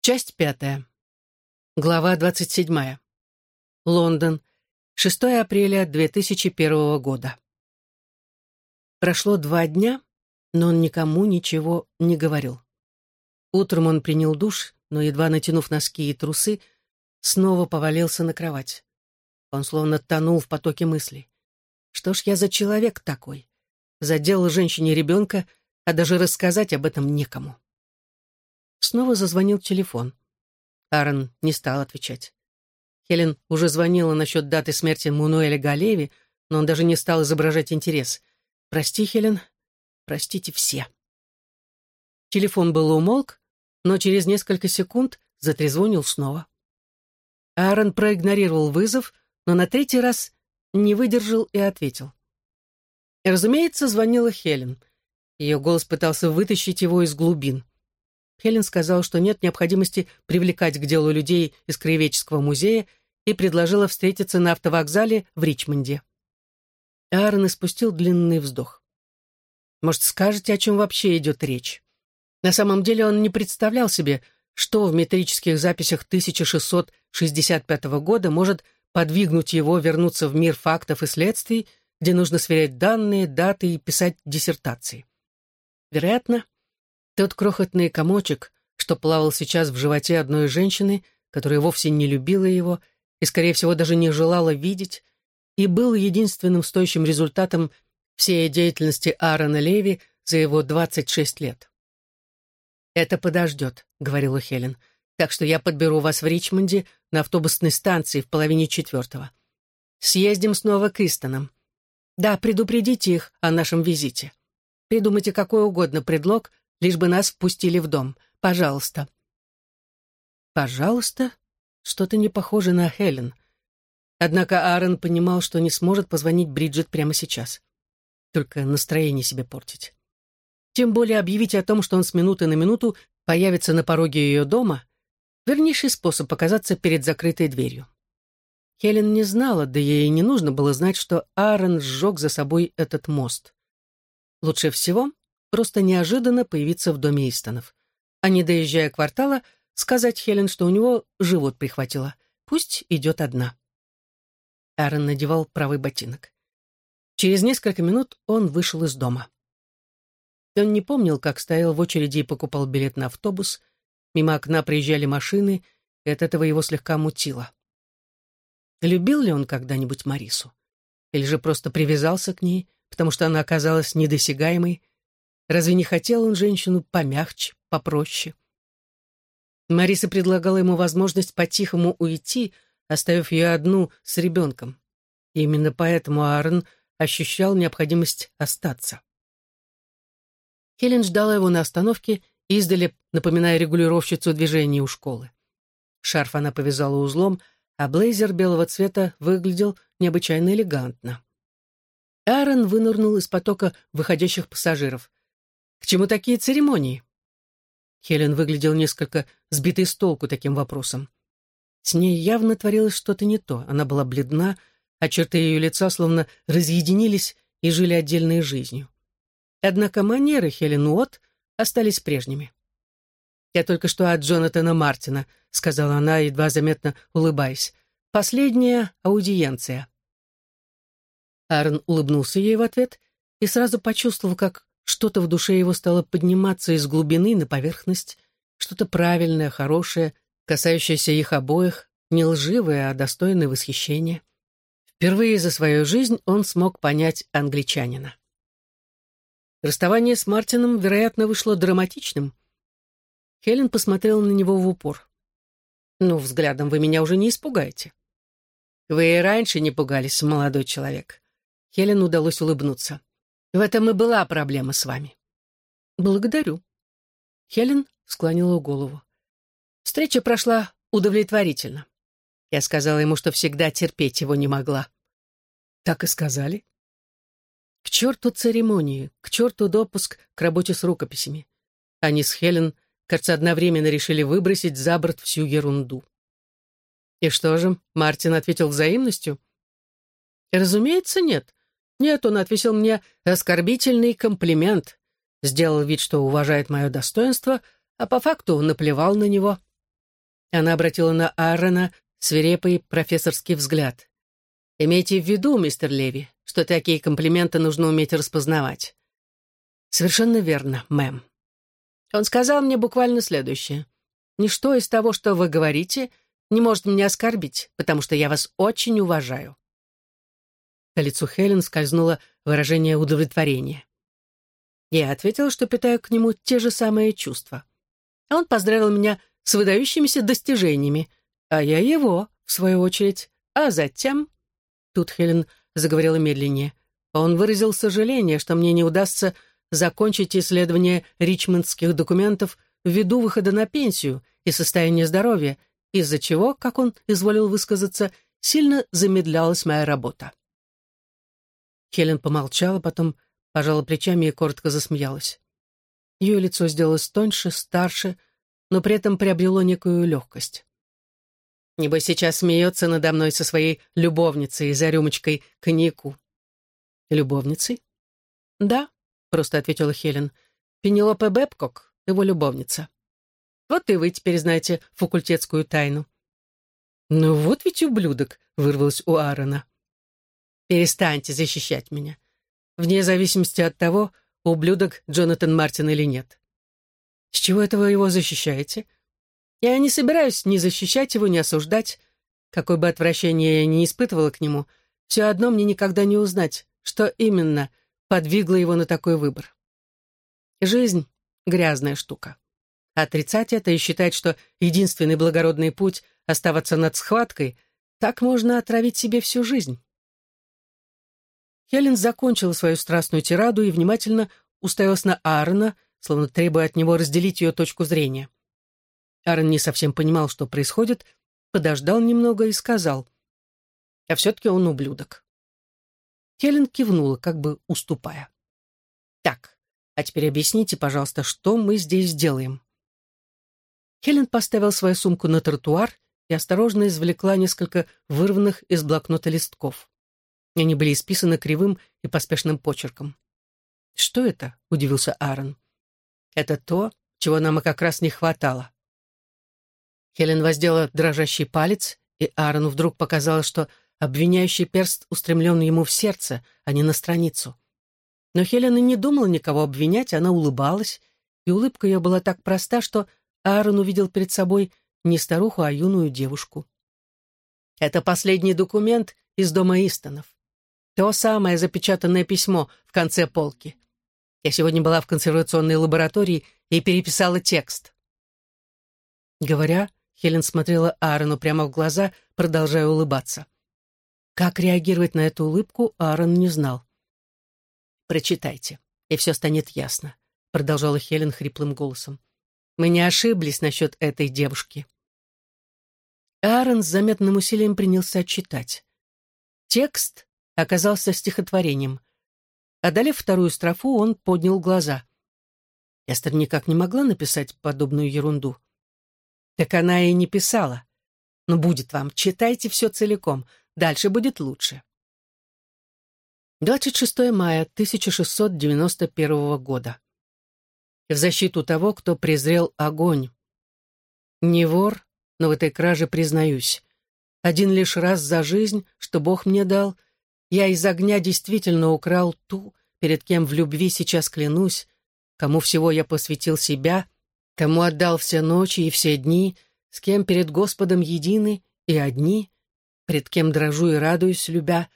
Часть пятая. Глава двадцать седьмая. Лондон. 6 апреля 2001 года. Прошло два дня, но он никому ничего не говорил. Утром он принял душ, но, едва натянув носки и трусы, снова повалился на кровать. Он словно тонул в потоке мыслей. Что ж я за человек такой? Заделал женщине ребенка, а даже рассказать об этом некому. Снова зазвонил телефон. Аарон не стал отвечать. Хелен уже звонила насчет даты смерти Мунуэля Галеви, но он даже не стал изображать интерес. «Прости, Хелен, простите все». Телефон был умолк, но через несколько секунд затрезвонил снова. Аарон проигнорировал вызов, но на третий раз не выдержал и ответил. разумеется, звонила Хелен. Ее голос пытался вытащить его из глубин. Хелен сказала, что нет необходимости привлекать к делу людей из Краеведческого музея и предложила встретиться на автовокзале в Ричмонде. Аарон испустил длинный вздох. «Может, скажете, о чем вообще идет речь?» На самом деле он не представлял себе, что в метрических записях 1665 года может подвигнуть его вернуться в мир фактов и следствий, где нужно сверять данные, даты и писать диссертации. Вероятно, тот крохотный комочек, что плавал сейчас в животе одной женщины, которая вовсе не любила его и, скорее всего, даже не желала видеть, и был единственным стоящим результатом всей деятельности Аарона Леви за его 26 лет. «Это подождет», — говорила Хелен, «так что я подберу вас в Ричмонде на автобусной станции в половине четвертого. Съездим снова к Истонам. Да, предупредите их о нашем визите. Придумайте какой угодно предлог, лишь бы нас впустили в дом. Пожалуйста». «Пожалуйста?» Что-то не похоже на Хелен. Однако Аарон понимал, что не сможет позвонить Бриджит прямо сейчас. Только настроение себе портить. Тем более объявить о том, что он с минуты на минуту появится на пороге ее дома, вернейший способ показаться перед закрытой дверью. Хелен не знала, да ей не нужно было знать, что Аарон сжег за собой этот мост. Лучше всего просто неожиданно появиться в доме Истонов. А не доезжая квартала, сказать Хелен, что у него живот прихватило. Пусть идет одна. Аарон надевал правый ботинок. Через несколько минут он вышел из дома. Он не помнил, как стоял в очереди и покупал билет на автобус. Мимо окна приезжали машины, и от этого его слегка мутило. Любил ли он когда-нибудь Марису? Или же просто привязался к ней, потому что она оказалась недосягаемой, Разве не хотел он женщину помягче, попроще? Мариса предлагала ему возможность по-тихому уйти, оставив ее одну с ребенком. И именно поэтому Аарон ощущал необходимость остаться. Хелен ждала его на остановке, издали напоминая регулировщицу движения у школы. Шарф она повязала узлом, а блейзер белого цвета выглядел необычайно элегантно. Аарон вынырнул из потока выходящих пассажиров. К чему такие церемонии? Хелен выглядел несколько сбитой с толку таким вопросом. С ней явно творилось что-то не то. Она была бледна, а черты ее лица словно разъединились и жили отдельной жизнью. Однако манеры Хелен Уотт остались прежними. «Я только что от Джонатана Мартина», — сказала она, едва заметно улыбаясь. «Последняя аудиенция». Аарон улыбнулся ей в ответ и сразу почувствовал, как что-то в душе его стало подниматься из глубины на поверхность, что-то правильное, хорошее, касающееся их обоих, не лживое, а достойное восхищения. Впервые за свою жизнь он смог понять англичанина. Расставание с Мартином, вероятно, вышло драматичным. Хелен посмотрела на него в упор. «Ну, взглядом вы меня уже не испугаете». «Вы и раньше не пугались, молодой человек». Хелен удалось улыбнуться. В этом и была проблема с вами. Благодарю. Хелен склонила голову. Встреча прошла удовлетворительно. Я сказала ему, что всегда терпеть его не могла. Так и сказали. К черту церемонии, к черту допуск к работе с рукописями. Они с Хелен, кажется, одновременно решили выбросить за борт всю ерунду. И что же, Мартин ответил взаимностью? Разумеется, нет. Нет, он отвесил мне оскорбительный комплимент. Сделал вид, что уважает мое достоинство, а по факту наплевал на него. Она обратила на Аарона свирепый профессорский взгляд. «Имейте в виду, мистер Леви, что такие комплименты нужно уметь распознавать». «Совершенно верно, мэм». Он сказал мне буквально следующее. «Ничто из того, что вы говорите, не может меня оскорбить, потому что я вас очень уважаю». По лицу Хелен скользнуло выражение удовлетворения. Я ответила, что питаю к нему те же самые чувства. А он поздравил меня с выдающимися достижениями, а я его, в свою очередь. А затем... Тут Хелен заговорила медленнее. Он выразил сожаление, что мне не удастся закончить исследование ричмондских документов ввиду выхода на пенсию и состояния здоровья, из-за чего, как он изволил высказаться, сильно замедлялась моя работа. Хелен помолчала, потом пожала плечами и коротко засмеялась. Ее лицо сделалось тоньше, старше, но при этом приобрело некую легкость. Небось, сейчас смеется надо мной со своей любовницей за рюмочкой коньяку. Любовницей? Да, просто ответила Хелен. Пенелопе Бэбкок, его любовница. Вот и вы теперь знаете факультетскую тайну. Ну вот ведь ублюдок, вырвалось у Аарона. Перестаньте защищать меня. Вне зависимости от того, ублюдок Джонатан Мартин или нет. С чего это вы его защищаете? Я не собираюсь ни защищать его, ни осуждать. Какое бы отвращение я ни испытывала к нему, все одно мне никогда не узнать, что именно подвигло его на такой выбор. Жизнь — грязная штука. Отрицать это и считать, что единственный благородный путь — оставаться над схваткой, так можно отравить себе всю жизнь. Хелен закончила свою страстную тираду и внимательно уставилась на Аарона, словно требуя от него разделить ее точку зрения. Аарон не совсем понимал, что происходит, подождал немного и сказал, «А все-таки он ублюдок». Хелен кивнула, как бы уступая. «Так, а теперь объясните, пожалуйста, что мы здесь делаем?» Хелен поставил свою сумку на тротуар и осторожно извлекла несколько вырванных из блокнота листков. Они были исписаны кривым и поспешным почерком. «Что это?» — удивился Аарон. «Это то, чего нам и как раз не хватало». Хелен воздела дрожащий палец, и Аарону вдруг показалось, что обвиняющий перст устремлен ему в сердце, а не на страницу. Но Хелен и не думала никого обвинять, она улыбалась, и улыбка ее была так проста, что Аарон увидел перед собой не старуху, а юную девушку. «Это последний документ из дома Истонов. То самое запечатанное письмо в конце полки. Я сегодня была в консервационной лаборатории и переписала текст. Говоря, Хелен смотрела Аарону прямо в глаза, продолжая улыбаться. Как реагировать на эту улыбку, Аарон не знал. «Прочитайте, и все станет ясно», — продолжала Хелен хриплым голосом. «Мы не ошиблись насчет этой девушки». Аарон с заметным усилием принялся читать. Текст оказался стихотворением. Одолев вторую строфу, он поднял глаза. Эстер никак не могла написать подобную ерунду. Так она и не писала. Но «Ну, будет вам, читайте все целиком, дальше будет лучше. 26 мая 1691 года. В защиту того, кто презрел огонь. Не вор, но в этой краже признаюсь. Один лишь раз за жизнь, что Бог мне дал — я из огня действительно украл ту, перед кем в любви сейчас клянусь, кому всего я посвятил себя, кому отдал все ночи и все дни, с кем перед Господом едины и одни, пред кем дрожу и радуюсь, любя.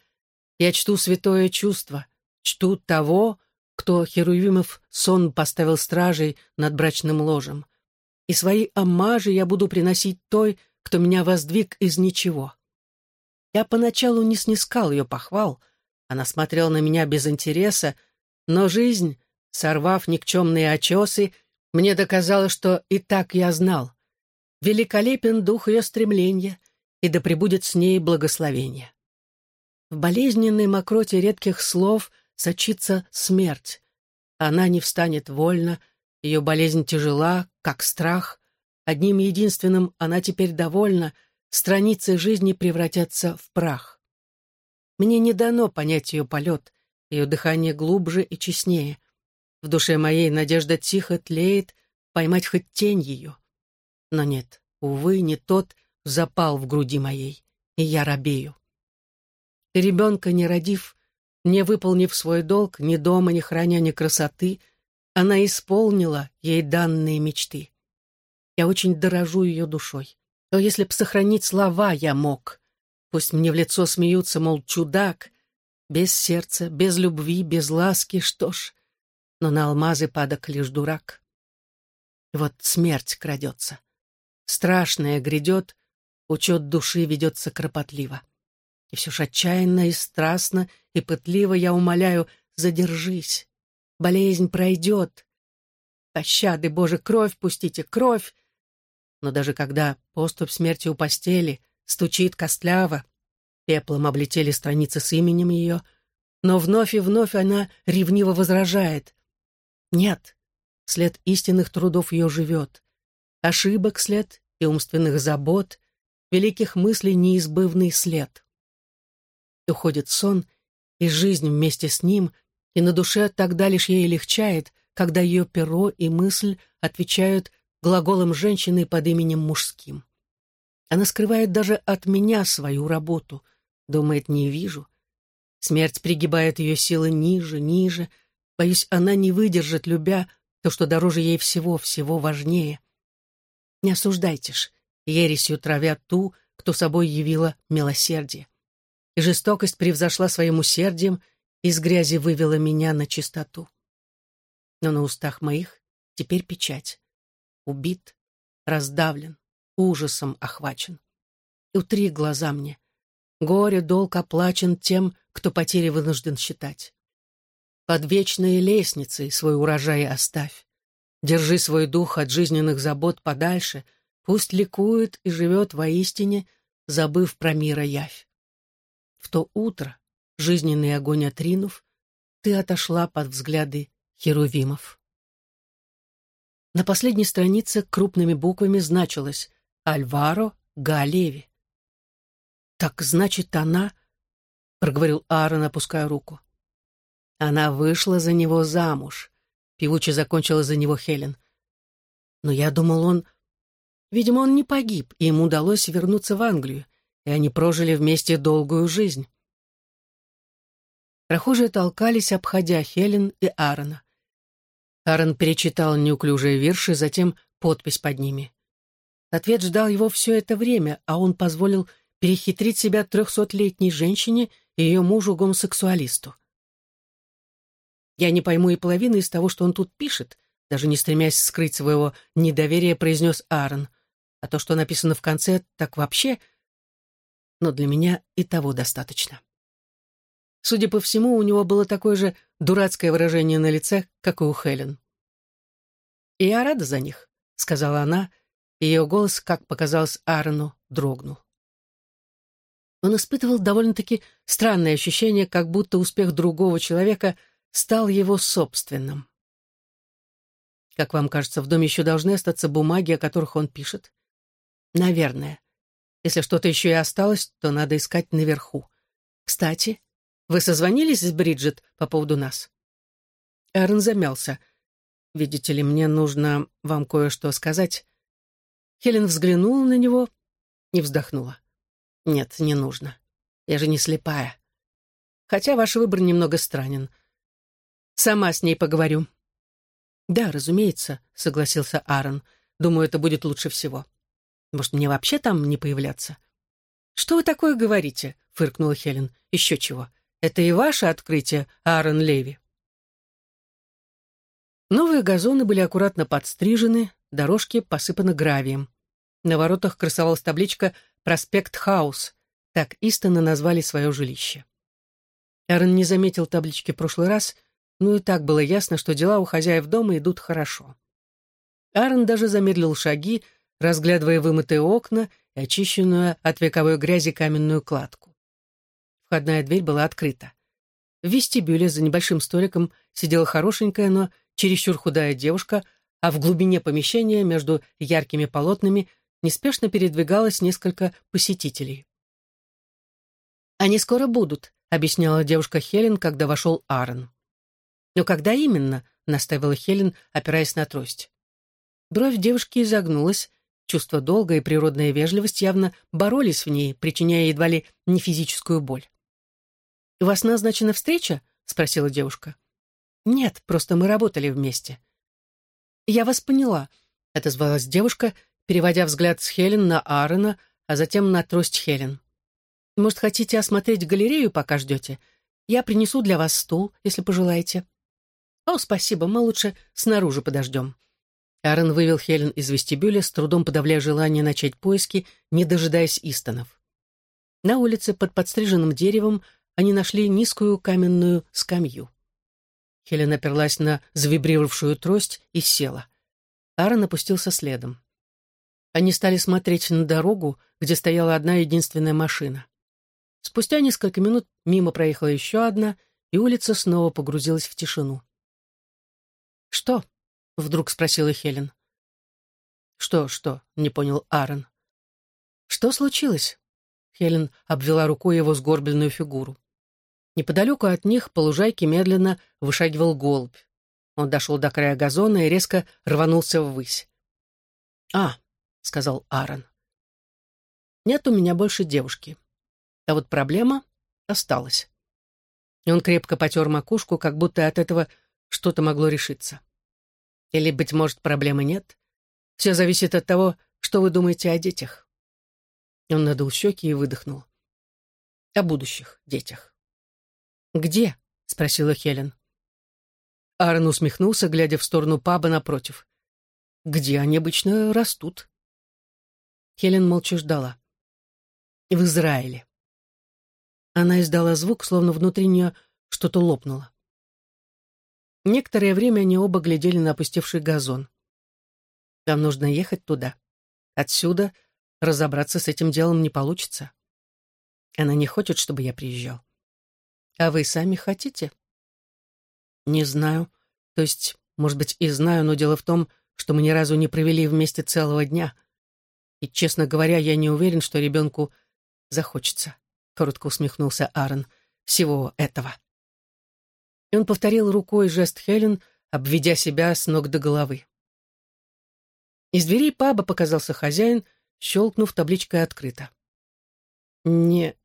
Я чту святое чувство, чту того, кто Херувимов сон поставил стражей над брачным ложем. И свои аммажи я буду приносить той, кто меня воздвиг из ничего. Я поначалу не снискал ее похвал, она смотрела на меня без интереса, но жизнь, сорвав никчемные очесы, мне доказала, что и так я знал. Великолепен дух ее стремления, и да пребудет с ней благословение. В болезненной мокроте редких слов сочится смерть. Она не встанет вольно, ее болезнь тяжела, как страх. Одним единственным она теперь довольна — страницы жизни превратятся в прах. Мне не дано понять ее полет, ее дыхание глубже и честнее. В душе моей надежда тихо тлеет поймать хоть тень ее. Но нет, увы, не тот запал в груди моей, и я робею. Ребенка не родив, не выполнив свой долг ни дома, ни храня, ни красоты, она исполнила ей данные мечты. Я очень дорожу ее душой. Но если б сохранить слова я мог, пусть мне в лицо смеются, мол, чудак, без сердца, без любви, без ласки, что ж, но на алмазы падок лишь дурак. И вот смерть крадется. Страшная грядет, учет души ведется кропотливо. И все ж отчаянно и страстно и пытливо я умоляю, задержись. Болезнь пройдет. Пощады, Боже, кровь пустите, кровь! Но даже когда поступ смерти у постели стучит костляво, пеплом облетели страницы с именем ее, но вновь и вновь она ревниво возражает. Нет, след истинных трудов ее живет. Ошибок след и умственных забот, великих мыслей неизбывный след. Уходит сон, и жизнь вместе с ним, и на душе тогда лишь ей легчает, когда ее перо и мысль отвечают глаголом женщины под именем мужским. Она скрывает даже от меня свою работу, думает, не вижу. Смерть пригибает ее силы ниже, ниже. Боюсь, она не выдержит, любя то, что дороже ей всего, всего важнее. Не осуждайте ж, ересью травя ту, кто собой явила милосердие. И жестокость превзошла своим усердием, из грязи вывела меня на чистоту. Но на устах моих теперь печать. Убит, раздавлен, ужасом охвачен. Утри глаза мне. Горе долг оплачен тем, кто потери вынужден считать. Под вечной лестницей свой урожай оставь. Держи свой дух от жизненных забот подальше, пусть ликует и живет воистине, забыв про мира явь. В то утро, жизненный огонь отринув, ты отошла под взгляды херувимов. На последней странице крупными буквами значилось «Альваро Галеви». «Так значит, она...» — проговорил Аарон, опуская руку. «Она вышла за него замуж», — певуче закончила за него Хелен. «Но я думал, он...» Видимо, он не погиб, и ему удалось вернуться в Англию, и они прожили вместе долгую жизнь. Прохожие толкались, обходя Хелен и Аарона. Аарон перечитал неуклюжие верши, затем подпись под ними. Ответ ждал его все это время, а он позволил перехитрить себя трехсотлетней женщине и ее мужу-гомосексуалисту. Я не пойму и половины из того, что он тут пишет, даже не стремясь скрыть своего недоверия, произнес Аарон. А то, что написано в конце, так вообще... Но для меня и того достаточно. Судя по всему, у него было такое же дурацкое выражение на лице, как и у Хелен. «И я рада за них», — сказала она, и ее голос, как показалось Аарону, дрогнул он испытывал довольно-таки странное ощущение, как будто успех другого человека стал его собственным. Как вам кажется, в доме еще должны остаться бумаги, о которых он пишет? Наверное. Если что-то еще и осталось, то надо искать наверху. Кстати, вы созвонились с Бриджит по поводу нас? Аарон замялся. Видите ли, мне нужно вам кое-что сказать. Хелен взглянула на него и вздохнула. Нет, не нужно. Я же не слепая. Хотя ваш выбор немного странен. Сама с ней поговорю. Да, разумеется, согласился Аарон. Думаю, это будет лучше всего. Может, мне вообще там не появляться? Что вы такое говорите? фыркнула Хелен. Еще чего. Это и ваше открытие, Аарон Леви. Новые газоны были аккуратно подстрижены, дорожки посыпаны гравием. На воротах красовалась табличка «Проспект Хаус», так Истона назвали свое жилище. Аарон не заметил таблички в прошлый раз, но и так было ясно, что дела у хозяев дома идут хорошо. Аарон даже замедлил шаги, разглядывая вымытые окна и очищенную от вековой грязи каменную кладку. Входная дверь была открыта. В вестибюле за небольшим столиком сидела хорошенькая, но чересчур худая девушка, а в глубине помещения между яркими полотнами неспешно передвигалось несколько посетителей. «Они скоро будут», — объясняла девушка Хелен, когда вошел Аарон. «Но когда именно?» — наставила Хелен, опираясь на трость. Бровь девушки изогнулась, Чувство долга и природная вежливость явно боролись в ней, причиняя едва ли не физическую боль. «У вас назначена встреча?» — спросила девушка. «Нет, просто мы работали вместе». «Я вас поняла», — отозвалась девушка, переводя взгляд с Хелен на Аарона, а затем на трость Хелен. «Может, хотите осмотреть галерею, пока ждете? Я принесу для вас стул, если пожелаете». «О, спасибо, мы лучше снаружи подождем». Аарон вывел Хелен из вестибюля, с трудом подавляя желание начать поиски, не дожидаясь Истонов. На улице под подстриженным деревом они нашли низкую каменную скамью. Хелен оперлась на завибрировавшую трость и села. Аарон опустился следом. Они стали смотреть на дорогу, где стояла одна единственная машина. Спустя несколько минут мимо проехала еще одна, и улица снова погрузилась в тишину. «Что?» — вдруг спросила Хелен. «Что, что?» — не понял Аарон. «Что случилось?» Хелен обвела рукой его сгорбленную фигуру. Неподалеку от них по лужайке медленно вышагивал голубь. Он дошел до края газона и резко рванулся ввысь. «А», — сказал Аарон, — «нет у меня больше девушки. А вот проблема осталась». И он крепко потер макушку, как будто от этого что-то могло решиться. Или, быть может, проблемы нет? Все зависит от того, что вы думаете о детях. Он надул щеки и выдохнул. О будущих детях. «Где?» — спросила Хелен. Аарон усмехнулся, глядя в сторону паба напротив. «Где они обычно растут?» Хелен молча ждала. «В Израиле». Она издала звук, словно внутри нее что-то лопнуло. Некоторое время они оба глядели на опустевший газон. «Нам нужно ехать туда. Отсюда разобраться с этим делом не получится. Она не хочет, чтобы я приезжал. А вы сами хотите?» «Не знаю. То есть, может быть, и знаю, но дело в том, что мы ни разу не провели вместе целого дня. И, честно говоря, я не уверен, что ребенку захочется», — коротко усмехнулся Аарон, — «всего этого» и он повторил рукой жест Хелен, обведя себя с ног до головы. Из дверей паба показался хозяин, щелкнув табличкой «Открыто». «Не...»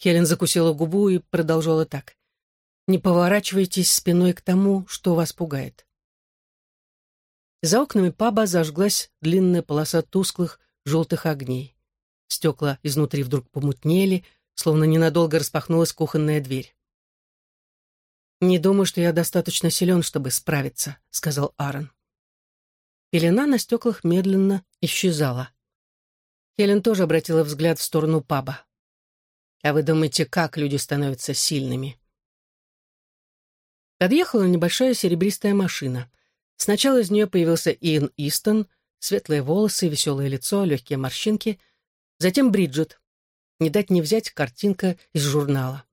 Хелен закусила губу и продолжала так. «Не поворачивайтесь спиной к тому, что вас пугает». За окнами паба зажглась длинная полоса тусклых желтых огней. Стекла изнутри вдруг помутнели, словно ненадолго распахнулась кухонная дверь. «Не думаю, что я достаточно силен, чтобы справиться», — сказал Аарон. Пелена на стеклах медленно исчезала. Хелен тоже обратила взгляд в сторону паба. «А вы думаете, как люди становятся сильными?» Подъехала небольшая серебристая машина. Сначала из нее появился Иэн Истон, светлые волосы, веселое лицо, легкие морщинки. Затем Бриджит. Не дать не взять картинка из журнала.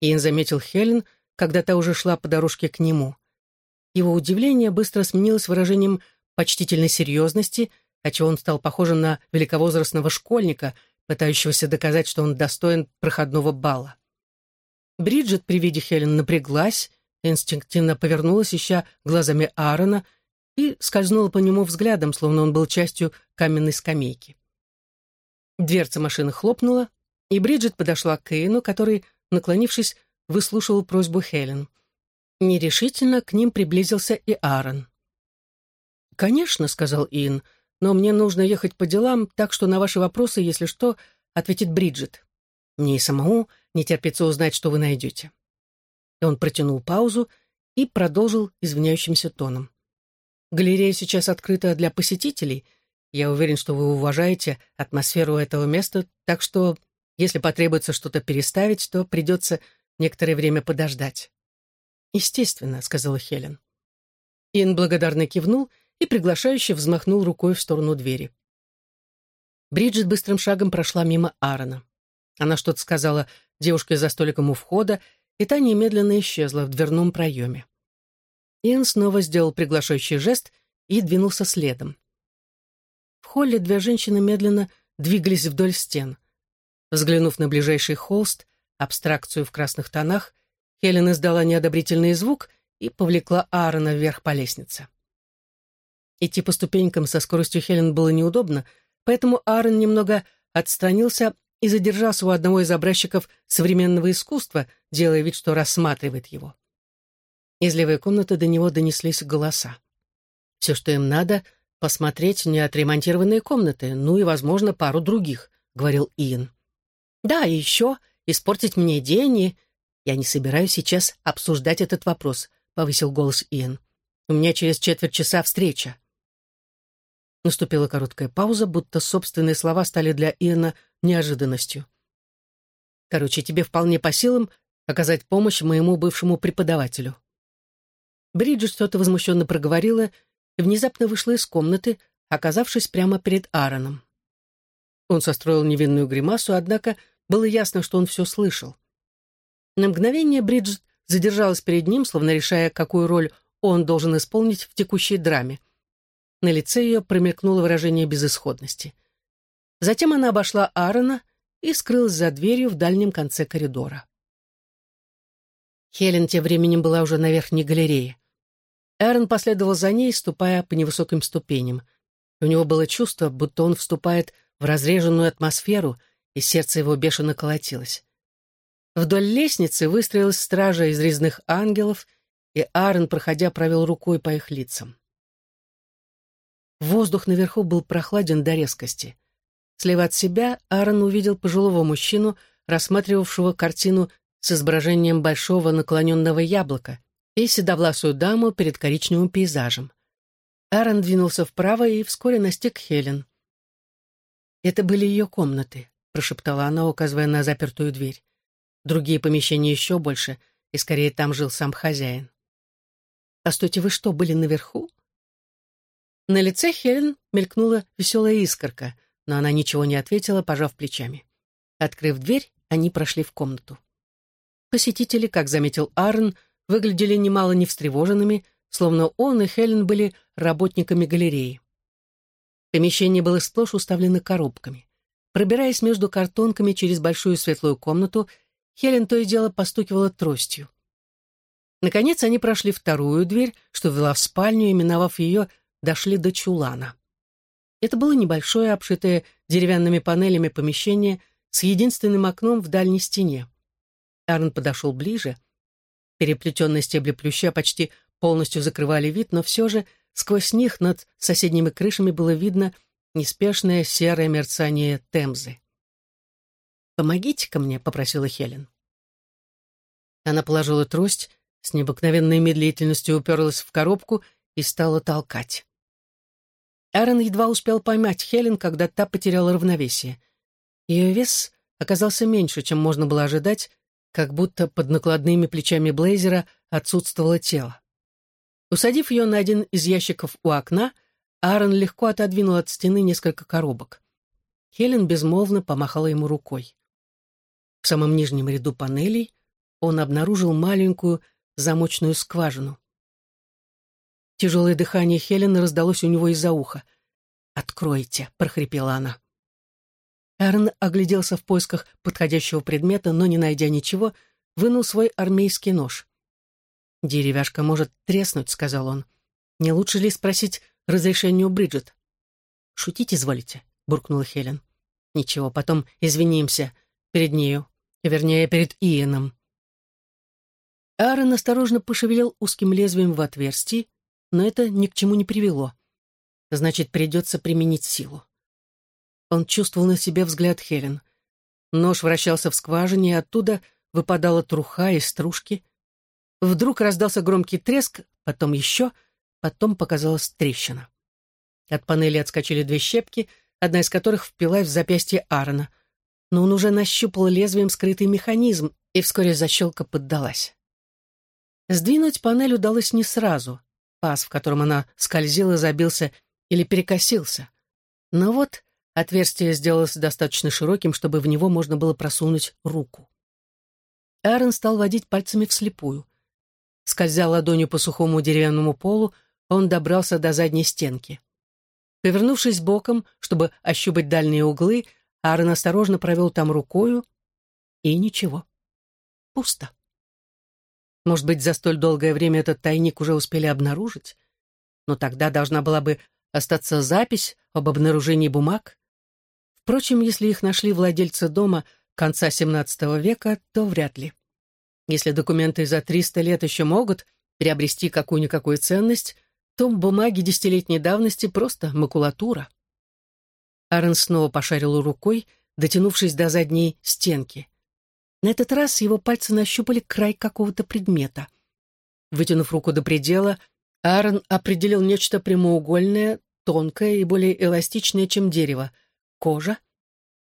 Иэн заметил Хелен, когда та уже шла по дорожке к нему. Его удивление быстро сменилось выражением почтительной серьезности, отчего он стал похожим на великовозрастного школьника, пытающегося доказать, что он достоин проходного балла. Бриджит при виде Хелен напряглась, инстинктивно повернулась, ища глазами Аарона, и скользнула по нему взглядом, словно он был частью каменной скамейки. Дверца машины хлопнула, и Бриджит подошла к Кейну, который, наклонившись, выслушивал просьбу Хелен. Нерешительно к ним приблизился и Аарон. «Конечно», — сказал Иэн, — «но мне нужно ехать по делам, так что на ваши вопросы, если что, ответит Бриджит. Мне и самому не терпится узнать, что вы найдете». И он протянул паузу и продолжил извиняющимся тоном. «Галерея сейчас открыта для посетителей. Я уверен, что вы уважаете атмосферу этого места, так что, если потребуется что-то переставить, то придется некоторое время подождать. «Естественно», — сказала Хелен. Ин благодарно кивнул и приглашающе взмахнул рукой в сторону двери. Бриджит быстрым шагом прошла мимо Аарона. Она что-то сказала девушке за столиком у входа, и та немедленно исчезла в дверном проеме. Иэн снова сделал приглашающий жест и двинулся следом. В холле две женщины медленно двигались вдоль стен. Взглянув на ближайший холст, абстракцию в красных тонах, Хелен издала неодобрительный звук и повлекла Аарона вверх по лестнице. Идти по ступенькам со скоростью Хелен было неудобно, поэтому Аарон немного отстранился и задержался у одного из образчиков современного искусства, делая вид, что рассматривает его. Из левой комнаты до него донеслись голоса. Все, что им надо, посмотреть неотремонтированные комнаты, ну и, возможно, пару других, — говорил Иэн. Да, и еще испортить мне день, и... Я не собираюсь сейчас обсуждать этот вопрос, — повысил голос Иэн. У меня через четверть часа встреча. Наступила короткая пауза, будто собственные слова стали для Иэна неожиданностью. Короче, тебе вполне по силам оказать помощь моему бывшему преподавателю. Бриджит что-то возмущенно проговорила и внезапно вышла из комнаты, оказавшись прямо перед Аароном. Он состроил невинную гримасу, однако было ясно, что он все слышал. На мгновение Бриджит задержалась перед ним, словно решая, какую роль он должен исполнить в текущей драме. На лице ее промелькнуло выражение безысходности. Затем она обошла Аарона и скрылась за дверью в дальнем конце коридора. Хелен тем временем была уже на верхней галерее. Аарон последовал за ней, ступая по невысоким ступеням. У него было чувство, будто он вступает в разреженную атмосферу, и сердце его бешено колотилось. Вдоль лестницы выстроилась стража из резных ангелов, и Аарон, проходя, провел рукой по их лицам. Воздух наверху был прохладен до резкости. Слева от себя Аарон увидел пожилого мужчину, рассматривавшего картину с изображением большого наклоненного яблока, и седовласую даму перед коричневым пейзажем. Аарон двинулся вправо и вскоре настиг Хелен. «Это были ее комнаты», — прошептала она, указывая на запертую дверь. «Другие помещения еще больше, и скорее там жил сам хозяин». «А стойте, вы что, были наверху?» На лице Хелен мелькнула веселая искорка, но она ничего не ответила, пожав плечами. Открыв дверь, они прошли в комнату. Посетители, как заметил Арн, выглядели немало не встревоженными, словно он и Хелен были работниками галереи. Помещение было сплошь уставлено коробками. Пробираясь между картонками через большую светлую комнату, Хелен то и дело постукивала тростью. Наконец они прошли вторую дверь, что вела в спальню, и, миновав ее, дошли до чулана. Это было небольшое, обшитое деревянными панелями помещение с единственным окном в дальней стене. Арн подошел ближе. Переплетенные стебли плюща почти полностью закрывали вид, но все же сквозь них над соседними крышами было видно неспешное серое мерцание Темзы. «Помогите-ка мне», — попросила Хелен. Она положила трость, с необыкновенной медлительностью уперлась в коробку и стала толкать. Аарон едва успел поймать Хелен, когда та потеряла равновесие. Ее вес оказался меньше, чем можно было ожидать, как будто под накладными плечами Блейзера отсутствовало тело. Усадив ее на один из ящиков у окна, Аарон легко отодвинул от стены несколько коробок. Хелен безмолвно помахала ему рукой. В самом нижнем ряду панелей он обнаружил маленькую замочную скважину. Тяжелое дыхание Хелен раздалось у него из-за уха. «Откройте», — прохрипела она. Эрн огляделся в поисках подходящего предмета, но, не найдя ничего, вынул свой армейский нож. «Деревяшка может треснуть», — сказал он. «Не лучше ли спросить разрешение у Бриджит?» «Шутить изволите», — буркнула Хелен. «Ничего, потом извинимся перед нею, вернее, перед Иеном». Аарон осторожно пошевелил узким лезвием в отверстии, но это ни к чему не привело. Значит, придется применить силу. Он чувствовал на себе взгляд Хелен. Нож вращался в скважине, и оттуда выпадала труха и стружки. Вдруг раздался громкий треск, потом еще, потом показалась трещина. От панели отскочили две щепки, одна из которых впилась в запястье Аарона. Но он уже нащупал лезвием скрытый механизм, и вскоре защелка поддалась. Сдвинуть панель удалось не сразу паз, в котором она скользила, забился или перекосился. Но вот отверстие сделалось достаточно широким, чтобы в него можно было просунуть руку. Аарон стал водить пальцами вслепую. Скользя ладонью по сухому деревянному полу, он добрался до задней стенки. Повернувшись боком, чтобы ощупать дальние углы, Аарон осторожно провел там рукою, и ничего. Пусто. Может быть, за столь долгое время этот тайник уже успели обнаружить? Но тогда должна была бы остаться запись об обнаружении бумаг. Впрочем, если их нашли владельцы дома конца XVII века, то вряд ли. Если документы за 300 лет еще могут приобрести какую-никакую ценность, то бумаги десятилетней давности просто макулатура. Аарон снова пошарил рукой, дотянувшись до задней стенки. На этот раз его пальцы нащупали край какого-то предмета. Вытянув руку до предела, Аарон определил нечто прямоугольное, тонкое и более эластичное, чем дерево. Кожа.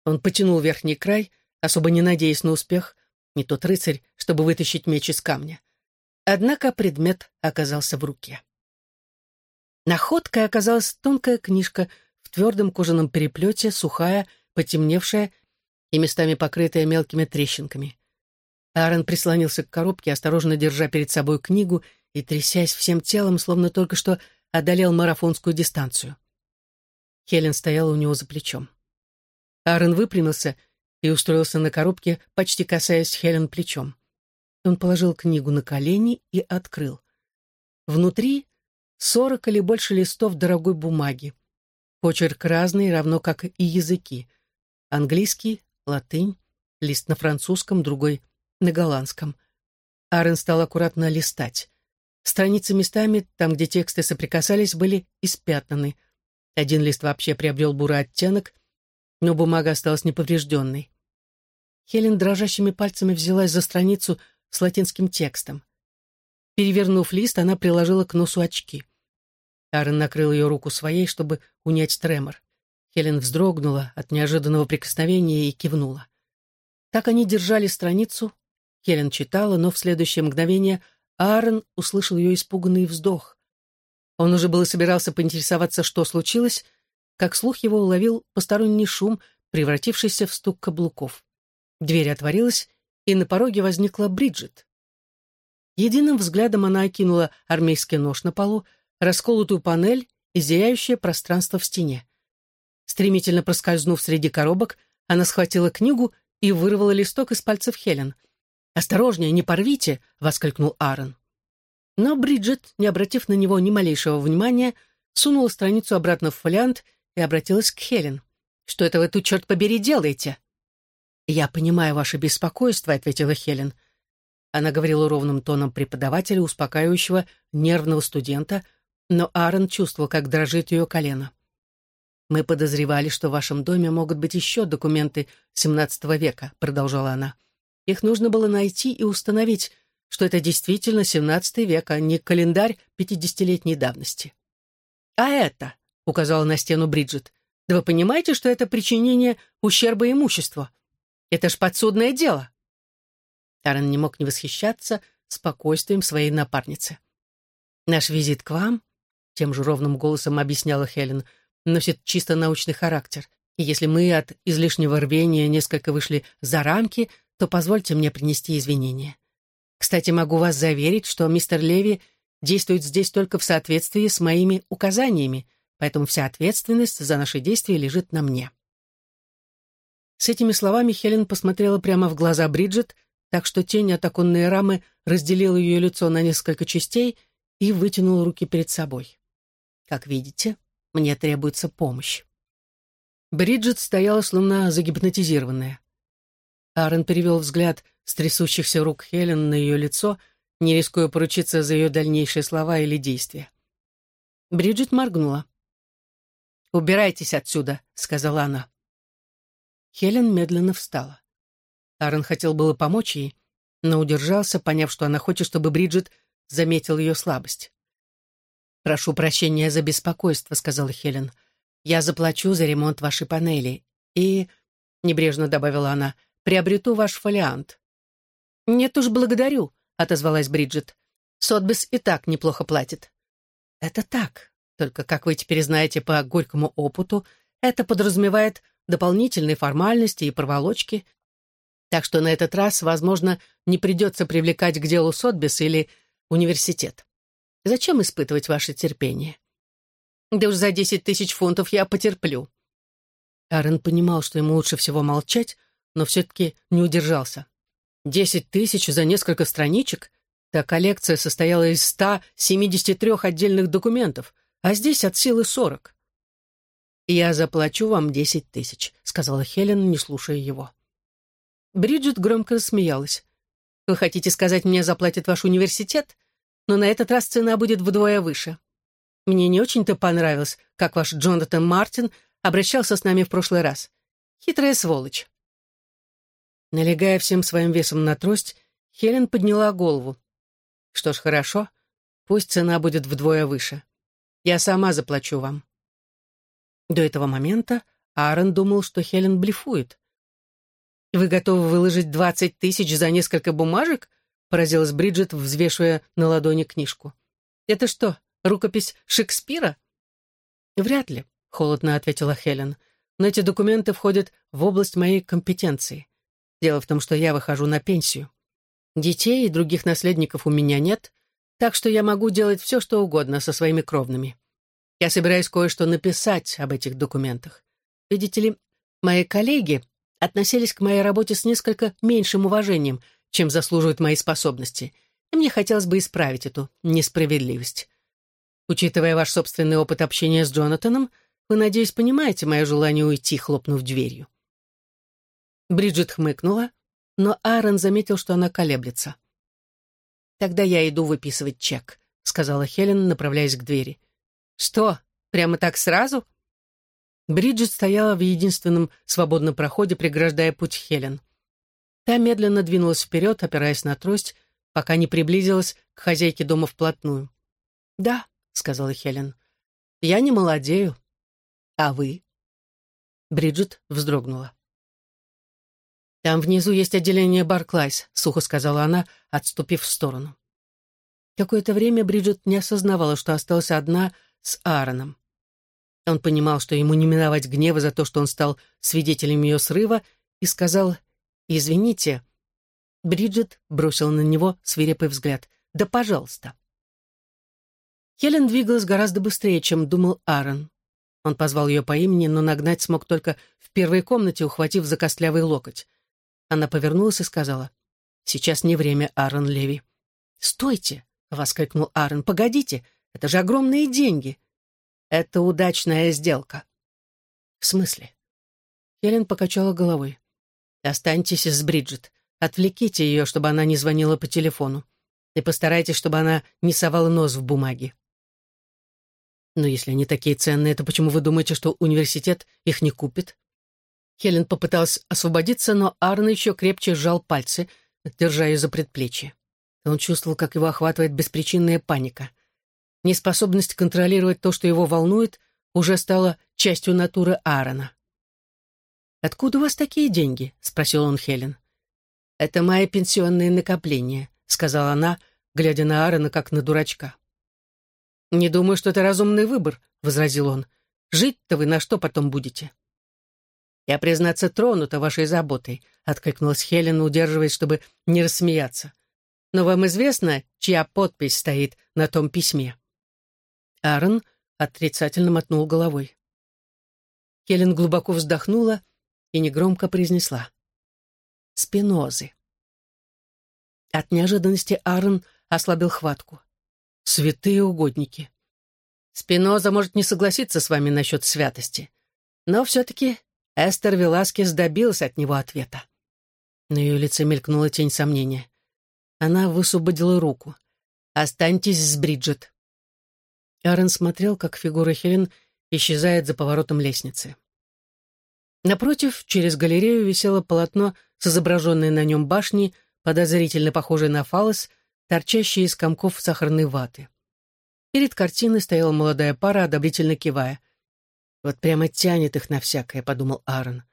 Он потянул верхний край, особо не надеясь на успех, не тот рыцарь, чтобы вытащить меч из камня. Однако предмет оказался в руке. Находкой оказалась тонкая книжка в твердом кожаном переплете, сухая, потемневшая и местами покрытая мелкими трещинками. Аарон прислонился к коробке, осторожно держа перед собой книгу и трясясь всем телом, словно только что одолел марафонскую дистанцию. Хелен стояла у него за плечом. Аарон выпрямился и устроился на коробке, почти касаясь Хелен плечом. Он положил книгу на колени и открыл. Внутри сорок или больше листов дорогой бумаги. Почерк разный, равно как и языки. Английский, латынь, лист на французском, другой на голландском. Арен стал аккуратно листать. Страницы местами, там, где тексты соприкасались, были испятнаны. Один лист вообще приобрел бурый оттенок, но бумага осталась неповрежденной. Хелен дрожащими пальцами взялась за страницу с латинским текстом. Перевернув лист, она приложила к носу очки. Аарон накрыл ее руку своей, чтобы унять тремор. Хелен вздрогнула от неожиданного прикосновения и кивнула. Так они держали страницу. Хелен читала, но в следующее мгновение Аарон услышал ее испуганный вздох. Он уже было собирался поинтересоваться, что случилось, как слух его уловил посторонний шум, превратившийся в стук каблуков. Дверь отворилась, и на пороге возникла Бриджит. Единым взглядом она окинула армейский нож на полу, расколотую панель и зияющее пространство в стене. Стремительно проскользнув среди коробок, она схватила книгу и вырвала листок из пальцев Хелен. «Осторожнее, не порвите!» — воскликнул Аарон. Но Бриджит, не обратив на него ни малейшего внимания, сунула страницу обратно в фолиант и обратилась к Хелен. «Что это вы тут, черт побери, делаете?» «Я понимаю ваше беспокойство», — ответила Хелен. — она говорила ровным тоном преподавателя, успокаивающего нервного студента, но Аарон чувствовал, как дрожит ее колено. «Мы подозревали, что в вашем доме могут быть еще документы XVII века», — продолжала она. «Их нужно было найти и установить, что это действительно XVII век, а не календарь пятидесятилетней давности». «А это», — указала на стену Бриджит, — «да вы понимаете, что это причинение ущерба имуществу? Это ж подсудное дело». Аарон не мог не восхищаться спокойствием своей напарницы. «Наш визит к вам», — тем же ровным голосом объясняла Хелен, «носит чисто научный характер, и если мы от излишнего рвения несколько вышли за рамки, то позвольте мне принести извинения. Кстати, могу вас заверить, что мистер Леви действует здесь только в соответствии с моими указаниями, поэтому вся ответственность за наши действия лежит на мне». С этими словами Хелен посмотрела прямо в глаза Бриджит, так что тень от оконной рамы разделила ее лицо на несколько частей и вытянула руки перед собой. «Как видите, мне требуется помощь». Бриджит стояла словно загипнотизированная. Аарон перевел взгляд с трясущихся рук Хелен на ее лицо, не рискуя поручиться за ее дальнейшие слова или действия. Бриджит моргнула. «Убирайтесь отсюда», — сказала она. Хелен медленно встала. Аарон хотел было помочь ей, но удержался, поняв, что она хочет, чтобы Бриджит заметил ее слабость. «Прошу прощения за беспокойство», — сказала Хелен. «Я заплачу за ремонт вашей панели и...» — небрежно добавила она — «приобрету ваш фолиант». «Нет уж, благодарю», — отозвалась Бриджит. «Сотбис и так неплохо платит». «Это так. Только, как вы теперь знаете по горькому опыту, это подразумевает дополнительные формальности и проволочки, так что на этот раз, возможно, не придется привлекать к делу Сотбис или университет. Зачем испытывать ваше терпение? Да уж за десять тысяч фунтов я потерплю. Аарон понимал, что ему лучше всего молчать, но все-таки не удержался. Десять тысяч за несколько страничек? Та коллекция состояла из ста семидесяти трех отдельных документов. а здесь от силы сорок. «Я заплачу вам десять тысяч», — сказала Хелен, не слушая его. Бриджит громко рассмеялась. «Вы хотите сказать, мне заплатит ваш университет? Но на этот раз цена будет вдвое выше. Мне не очень-то понравилось, как ваш Джонатан Мартин обращался с нами в прошлый раз. Хитрая сволочь». Налегая всем своим весом на трость, Хелен подняла голову. «Что ж, хорошо. Пусть цена будет вдвое выше. Я сама заплачу вам». До этого момента Аарон думал, что Хелен блефует. «Вы готовы выложить двадцать тысяч за несколько бумажек?» — поразилась Бриджит, взвешивая на ладони книжку. «Это что, рукопись Шекспира?» «Вряд ли», — холодно ответила Хелен. «Но эти документы входят в область моей компетенции. Дело в том, что я выхожу на пенсию. Детей и других наследников у меня нет, так что я могу делать все, что угодно со своими кровными. Я собираюсь кое-что написать об этих документах. Видите ли, мои коллеги относились к моей работе с несколько меньшим уважением, чем заслуживают мои способности, и мне хотелось бы исправить эту несправедливость. Учитывая ваш собственный опыт общения с Джонатаном, вы, надеюсь, понимаете мое желание уйти, хлопнув дверью. Бриджит хмыкнула, но Аарон заметил, что она колеблется. «Тогда я иду выписывать чек», — сказала Хелен, направляясь к двери. «Что, прямо так сразу?» Бриджит стояла в единственном свободном проходе, преграждая путь Хелен. Та медленно двинулась вперед, опираясь на трость, пока не приблизилась к хозяйке дома вплотную. «Да», — сказала Хелен, — «я не молодею. А вы?» Бриджит вздрогнула. «Там внизу есть отделение Барклайс», — сухо сказала она, отступив в сторону. Какое-то время Бриджит не осознавала, что осталась одна с Аароном. Он понимал, что ему не миновать гнева за то, что он стал свидетелем ее срыва, и сказал «Извините». Бриджит бросила на него свирепый взгляд. «Да, пожалуйста». Хелен двигалась гораздо быстрее, чем думал Аарон. Он позвал ее по имени, но нагнать смог только в первой комнате, ухватив за костлявый локоть. Она повернулась и сказала, «Сейчас не время, Аарон Леви». «Стойте!» — воскликнул Аарон. «Погодите! Это же огромные деньги!» Это удачная сделка. В смысле? Хелен покачала головой. Останьтесь с Бриджит. Отвлеките ее, чтобы она не звонила по телефону. И постарайтесь, чтобы она не совала нос в бумаге. Но если они такие ценные, то почему вы думаете, что университет их не купит? Хелен попыталась освободиться, но Арн еще крепче сжал пальцы, держа ее за предплечье. Он чувствовал, как его охватывает беспричинная паника. Неспособность контролировать то, что его волнует, уже стала частью натуры Аарона. «Откуда у вас такие деньги?» — спросил он Хелен. «Это мои пенсионные накопления», — сказала она, глядя на Аарона как на дурачка. «Не думаю, что это разумный выбор», — возразил он. «Жить-то вы на что потом будете?» «Я, признаться, тронута вашей заботой», — откликнулась Хелен, удерживаясь, чтобы не рассмеяться. «Но вам известно, чья подпись стоит на том письме?» Аарон отрицательно мотнул головой. Хелен глубоко вздохнула и негромко произнесла. «Спинозы». От неожиданности Аарон ослабил хватку. «Святые угодники». Спиноза может не согласиться с вами насчет святости, но все-таки Эстер Веласкес добилась от него ответа. На ее лице мелькнула тень сомнения. Она высвободила руку. «Останьтесь с Бриджит». Аарон смотрел, как фигура Хелен исчезает за поворотом лестницы. Напротив, через галерею висело полотно с изображенной на нем башней, подозрительно похожей на фалос, торчащей из комков сахарной ваты. Перед картиной стояла молодая пара, одобрительно кивая. «Вот прямо тянет их на всякое», — подумал Аарон.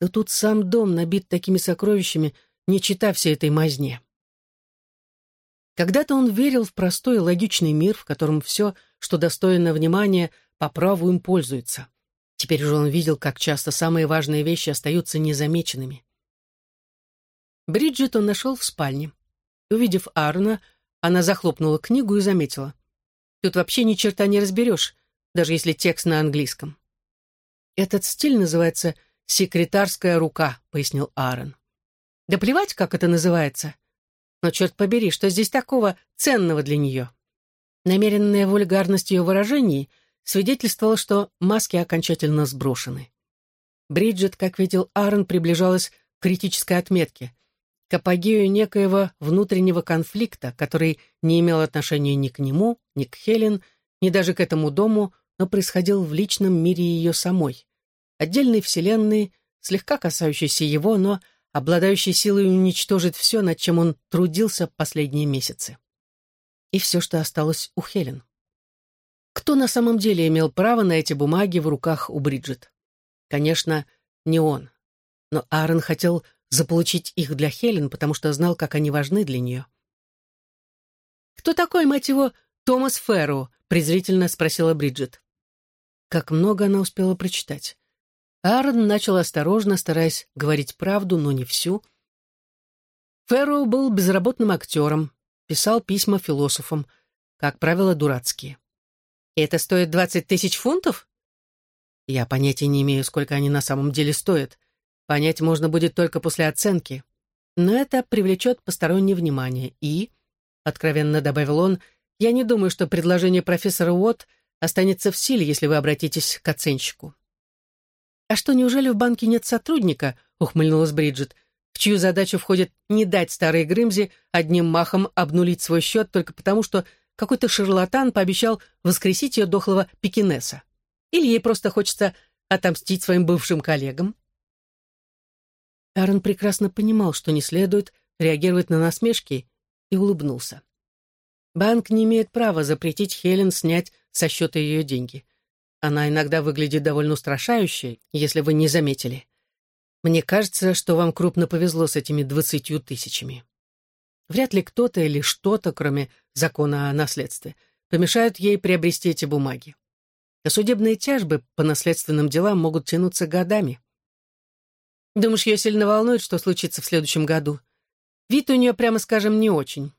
«Да тут сам дом набит такими сокровищами, не читав всей этой мазне». Когда-то он верил в простой логичный мир, в котором все, что достойно внимания, по праву им пользуется. Теперь же он видел, как часто самые важные вещи остаются незамеченными. Бриджит он нашел в спальне. Увидев Арна, она захлопнула книгу и заметила. «Тут вообще ни черта не разберешь, даже если текст на английском». «Этот стиль называется «секретарская рука», — пояснил Аарон. «Да плевать, как это называется. Но, черт побери, что здесь такого ценного для нее? Намеренная вульгарность ее выражений свидетельствовал, что маски окончательно сброшены. Бриджит, как видел Аарон, приближалась к критической отметке, к апогею некоего внутреннего конфликта, который не имел отношения ни к нему, ни к Хелен, ни даже к этому дому, но происходил в личном мире ее самой. Отдельной вселенной, слегка касающейся его, но обладающей силой уничтожить все, над чем он трудился последние месяцы. И все, что осталось у Хелен. Кто на самом деле имел право на эти бумаги в руках у Бриджит? Конечно, не он. Но Аарон хотел заполучить их для Хелен, потому что знал, как они важны для нее. «Кто такой, мать его, Томас Ферро?» — презрительно спросила Бриджит. Как много она успела прочитать. Аарон начал осторожно, стараясь говорить правду, но не всю. Ферроу был безработным актером, писал письма философам, как правило, дурацкие. «И это стоит двадцать тысяч фунтов?» Я понятия не имею, сколько они на самом деле стоят. Понять можно будет только после оценки. Но это привлечет постороннее внимание. И, откровенно добавил он, я не думаю, что предложение профессора Уотт останется в силе, если вы обратитесь к оценщику. «А что, неужели в банке нет сотрудника?» — ухмыльнулась Бриджит, в чью задачу входит не дать старой Грымзе одним махом обнулить свой счет только потому, что какой-то шарлатан пообещал воскресить ее дохлого пекинеса. Или ей просто хочется отомстить своим бывшим коллегам. Аарон прекрасно понимал, что не следует реагировать на насмешки, и улыбнулся. Банк не имеет права запретить Хелен снять со счета ее деньги. Она иногда выглядит довольно устрашающей, если вы не заметили. Мне кажется, что вам крупно повезло с этими двадцатью тысячами. Вряд ли кто-то или что-то, кроме закона о наследстве, помешают ей приобрести эти бумаги. А судебные тяжбы по наследственным делам могут тянуться годами. Думаешь, ее сильно волнует, что случится в следующем году? Вид у нее, прямо скажем, не очень.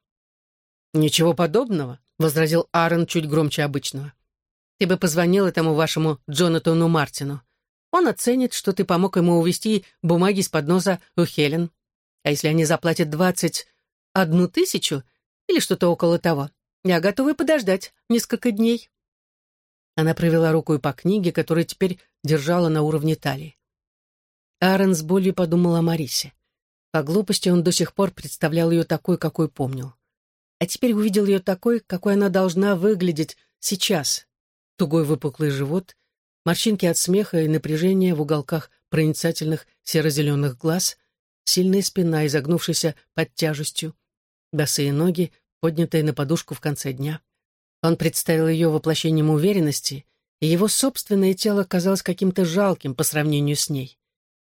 «Ничего подобного», — возразил Аарон чуть громче обычного. Ты бы позвонил этому вашему Джонатану Мартину. Он оценит, что ты помог ему увести бумаги с подноса у Хелен. А если они заплатят двадцать одну тысячу или что-то около того, я готова подождать несколько дней». Она провела рукой по книге, которую теперь держала на уровне талии. Аарон с болью подумал о Марисе. По глупости он до сих пор представлял ее такой, какой помнил. А теперь увидел ее такой, какой она должна выглядеть сейчас, тугой выпуклый живот, морщинки от смеха и напряжения в уголках проницательных серо-зеленых глаз, сильная спина, изогнувшаяся под тяжестью, босые ноги, поднятые на подушку в конце дня. Он представил ее воплощением уверенности, и его собственное тело казалось каким-то жалким по сравнению с ней.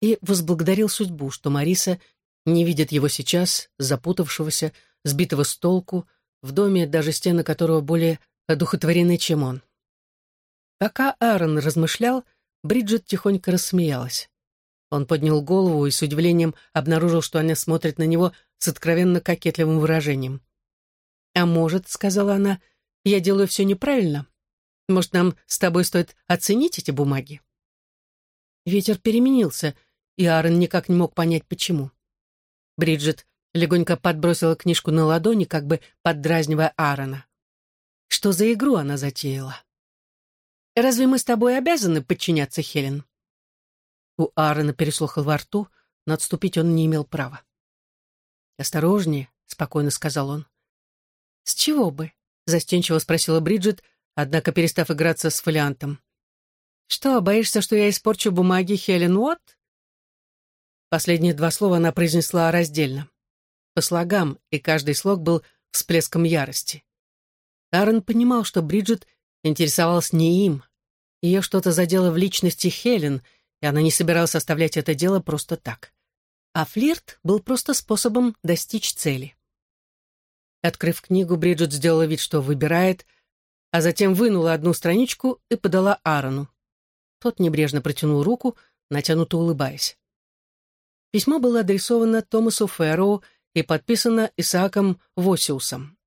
И возблагодарил судьбу, что Мариса не видит его сейчас, запутавшегося, сбитого с толку, в доме, даже стены которого более одухотворены, чем он. Пока Аарон размышлял, Бриджит тихонько рассмеялась. Он поднял голову и с удивлением обнаружил, что она смотрит на него с откровенно кокетливым выражением. «А может, — сказала она, — я делаю все неправильно? Может, нам с тобой стоит оценить эти бумаги?» Ветер переменился, и Аарон никак не мог понять, почему. Бриджит легонько подбросила книжку на ладони, как бы поддразнивая Аарона. Что за игру она затеяла? Разве мы с тобой обязаны подчиняться Хелен?» У Аарона переслухал во рту, но отступить он не имел права. «Осторожнее», — спокойно сказал он. «С чего бы?» — застенчиво спросила Бриджит, однако перестав играться с фолиантом. «Что, боишься, что я испорчу бумаги Хелен Уотт?» Последние два слова она произнесла раздельно. По слогам, и каждый слог был всплеском ярости. Аарон понимал, что Бриджит интересовалась не им. Ее что-то задело в личности Хелен, и она не собиралась оставлять это дело просто так. А флирт был просто способом достичь цели. Открыв книгу, Бриджит сделала вид, что выбирает, а затем вынула одну страничку и подала Аарону. Тот небрежно протянул руку, натянуто улыбаясь. Письмо было адресовано Томасу Фэрроу и подписано Исааком Восиусом.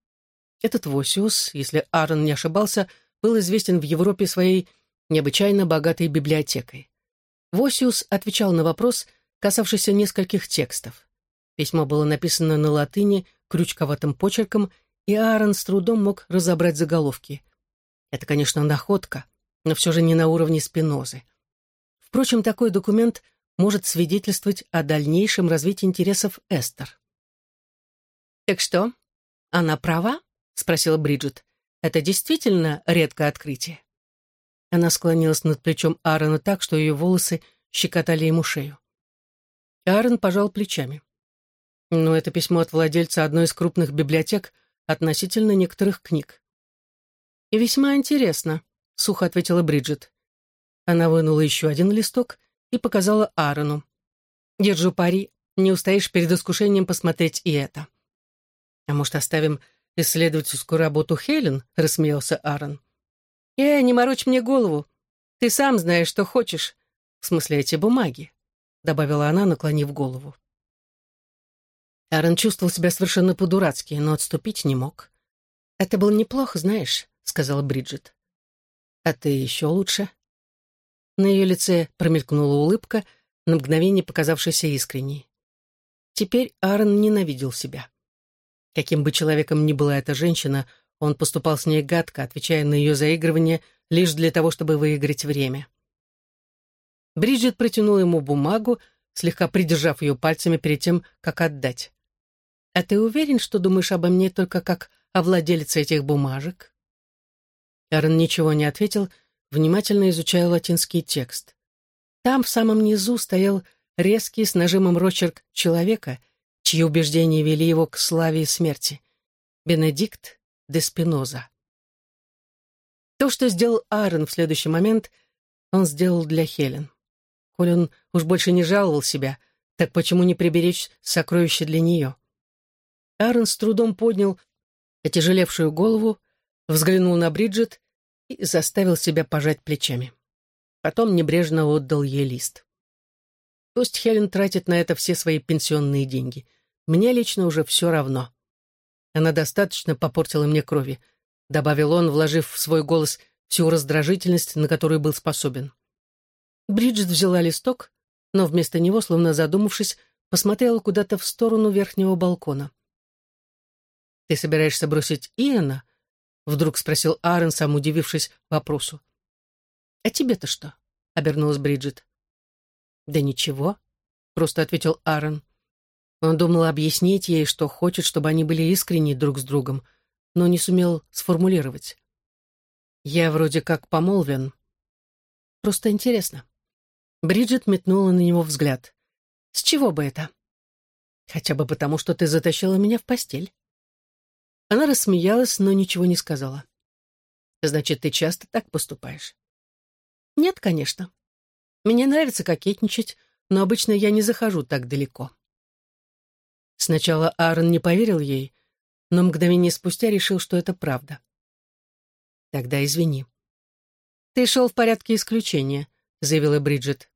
Этот Восиус, если Аарон не ошибался, был известен в Европе своей необычайно богатой библиотекой. Восиус отвечал на вопрос, касавшийся нескольких текстов. Письмо было написано на латыни крючковатым почерком, и Аарон с трудом мог разобрать заголовки. Это, конечно, находка, но все же не на уровне спинозы. Впрочем, такой документ может свидетельствовать о дальнейшем развитии интересов Эстер. «Так что, она права?» — спросила Бриджит. «Это действительно редкое открытие?» Она склонилась над плечом Аарона так, что ее волосы щекотали ему шею. Аарон пожал плечами. «Ну, это письмо от владельца одной из крупных библиотек относительно некоторых книг». «И весьма интересно», — сухо ответила Бриджит. Она вынула еще один листок и показала Аарону. «Держу пари, не устоишь перед искушением посмотреть и это». «А может, оставим исследовательскую работу Хелен?» — рассмеялся Аарон. «Э, не морочь мне голову. Ты сам знаешь, что хочешь. В смысле, эти бумаги», — добавила она, наклонив голову. Аарон чувствовал себя совершенно по-дурацки, но отступить не мог. «Это было неплохо, знаешь», — сказала Бриджит. «А ты еще лучше». На ее лице промелькнула улыбка, на мгновение показавшаяся искренней. Теперь Аарон ненавидел себя. Каким бы человеком ни была эта женщина, он поступал с ней гадко, отвечая на ее заигрывание лишь для того, чтобы выиграть время. Бриджит протянула ему бумагу, слегка придержав ее пальцами перед тем, как отдать. «А ты уверен, что думаешь обо мне только как о владелице этих бумажек?» Аарон ничего не ответил, внимательно изучая латинский текст. Там в самом низу стоял резкий с нажимом рочерк человека, чьи убеждения вели его к славе и смерти. Бенедикт де Спиноза. То, что сделал Аарон в следующий момент, он сделал для Хелен. Коль он уж больше не жаловал себя, так почему не приберечь сокровище для нее? Аарон с трудом поднял отяжелевшую голову, взглянул на Бриджит и заставил себя пожать плечами. Потом небрежно отдал ей лист. Пусть Хелен тратит на это все свои пенсионные деньги. Мне лично уже все равно. Она достаточно попортила мне крови, добавил он, вложив в свой голос всю раздражительность, на которую был способен. Бриджит взяла листок, но вместо него, словно задумавшись, посмотрела куда-то в сторону верхнего балкона. «Ты собираешься бросить Иэна?» Вдруг спросил Аарон, сам удивившись вопросу. «А тебе-то что?» — обернулась Бриджит. «Да ничего», — просто ответил Аарон. Он думал объяснить ей, что хочет, чтобы они были искренни друг с другом, но не сумел сформулировать. «Я вроде как помолвен. Просто интересно». Бриджит метнула на него взгляд. «С чего бы это?» «Хотя бы потому, что ты затащила меня в постель». Она рассмеялась, но ничего не сказала. «Значит, ты часто так поступаешь?» «Нет, конечно. Мне нравится кокетничать, но обычно я не захожу так далеко». Сначала Аарон не поверил ей, но мгновение спустя решил, что это правда. «Тогда извини». «Ты шел в порядке исключения», — заявила Бриджит.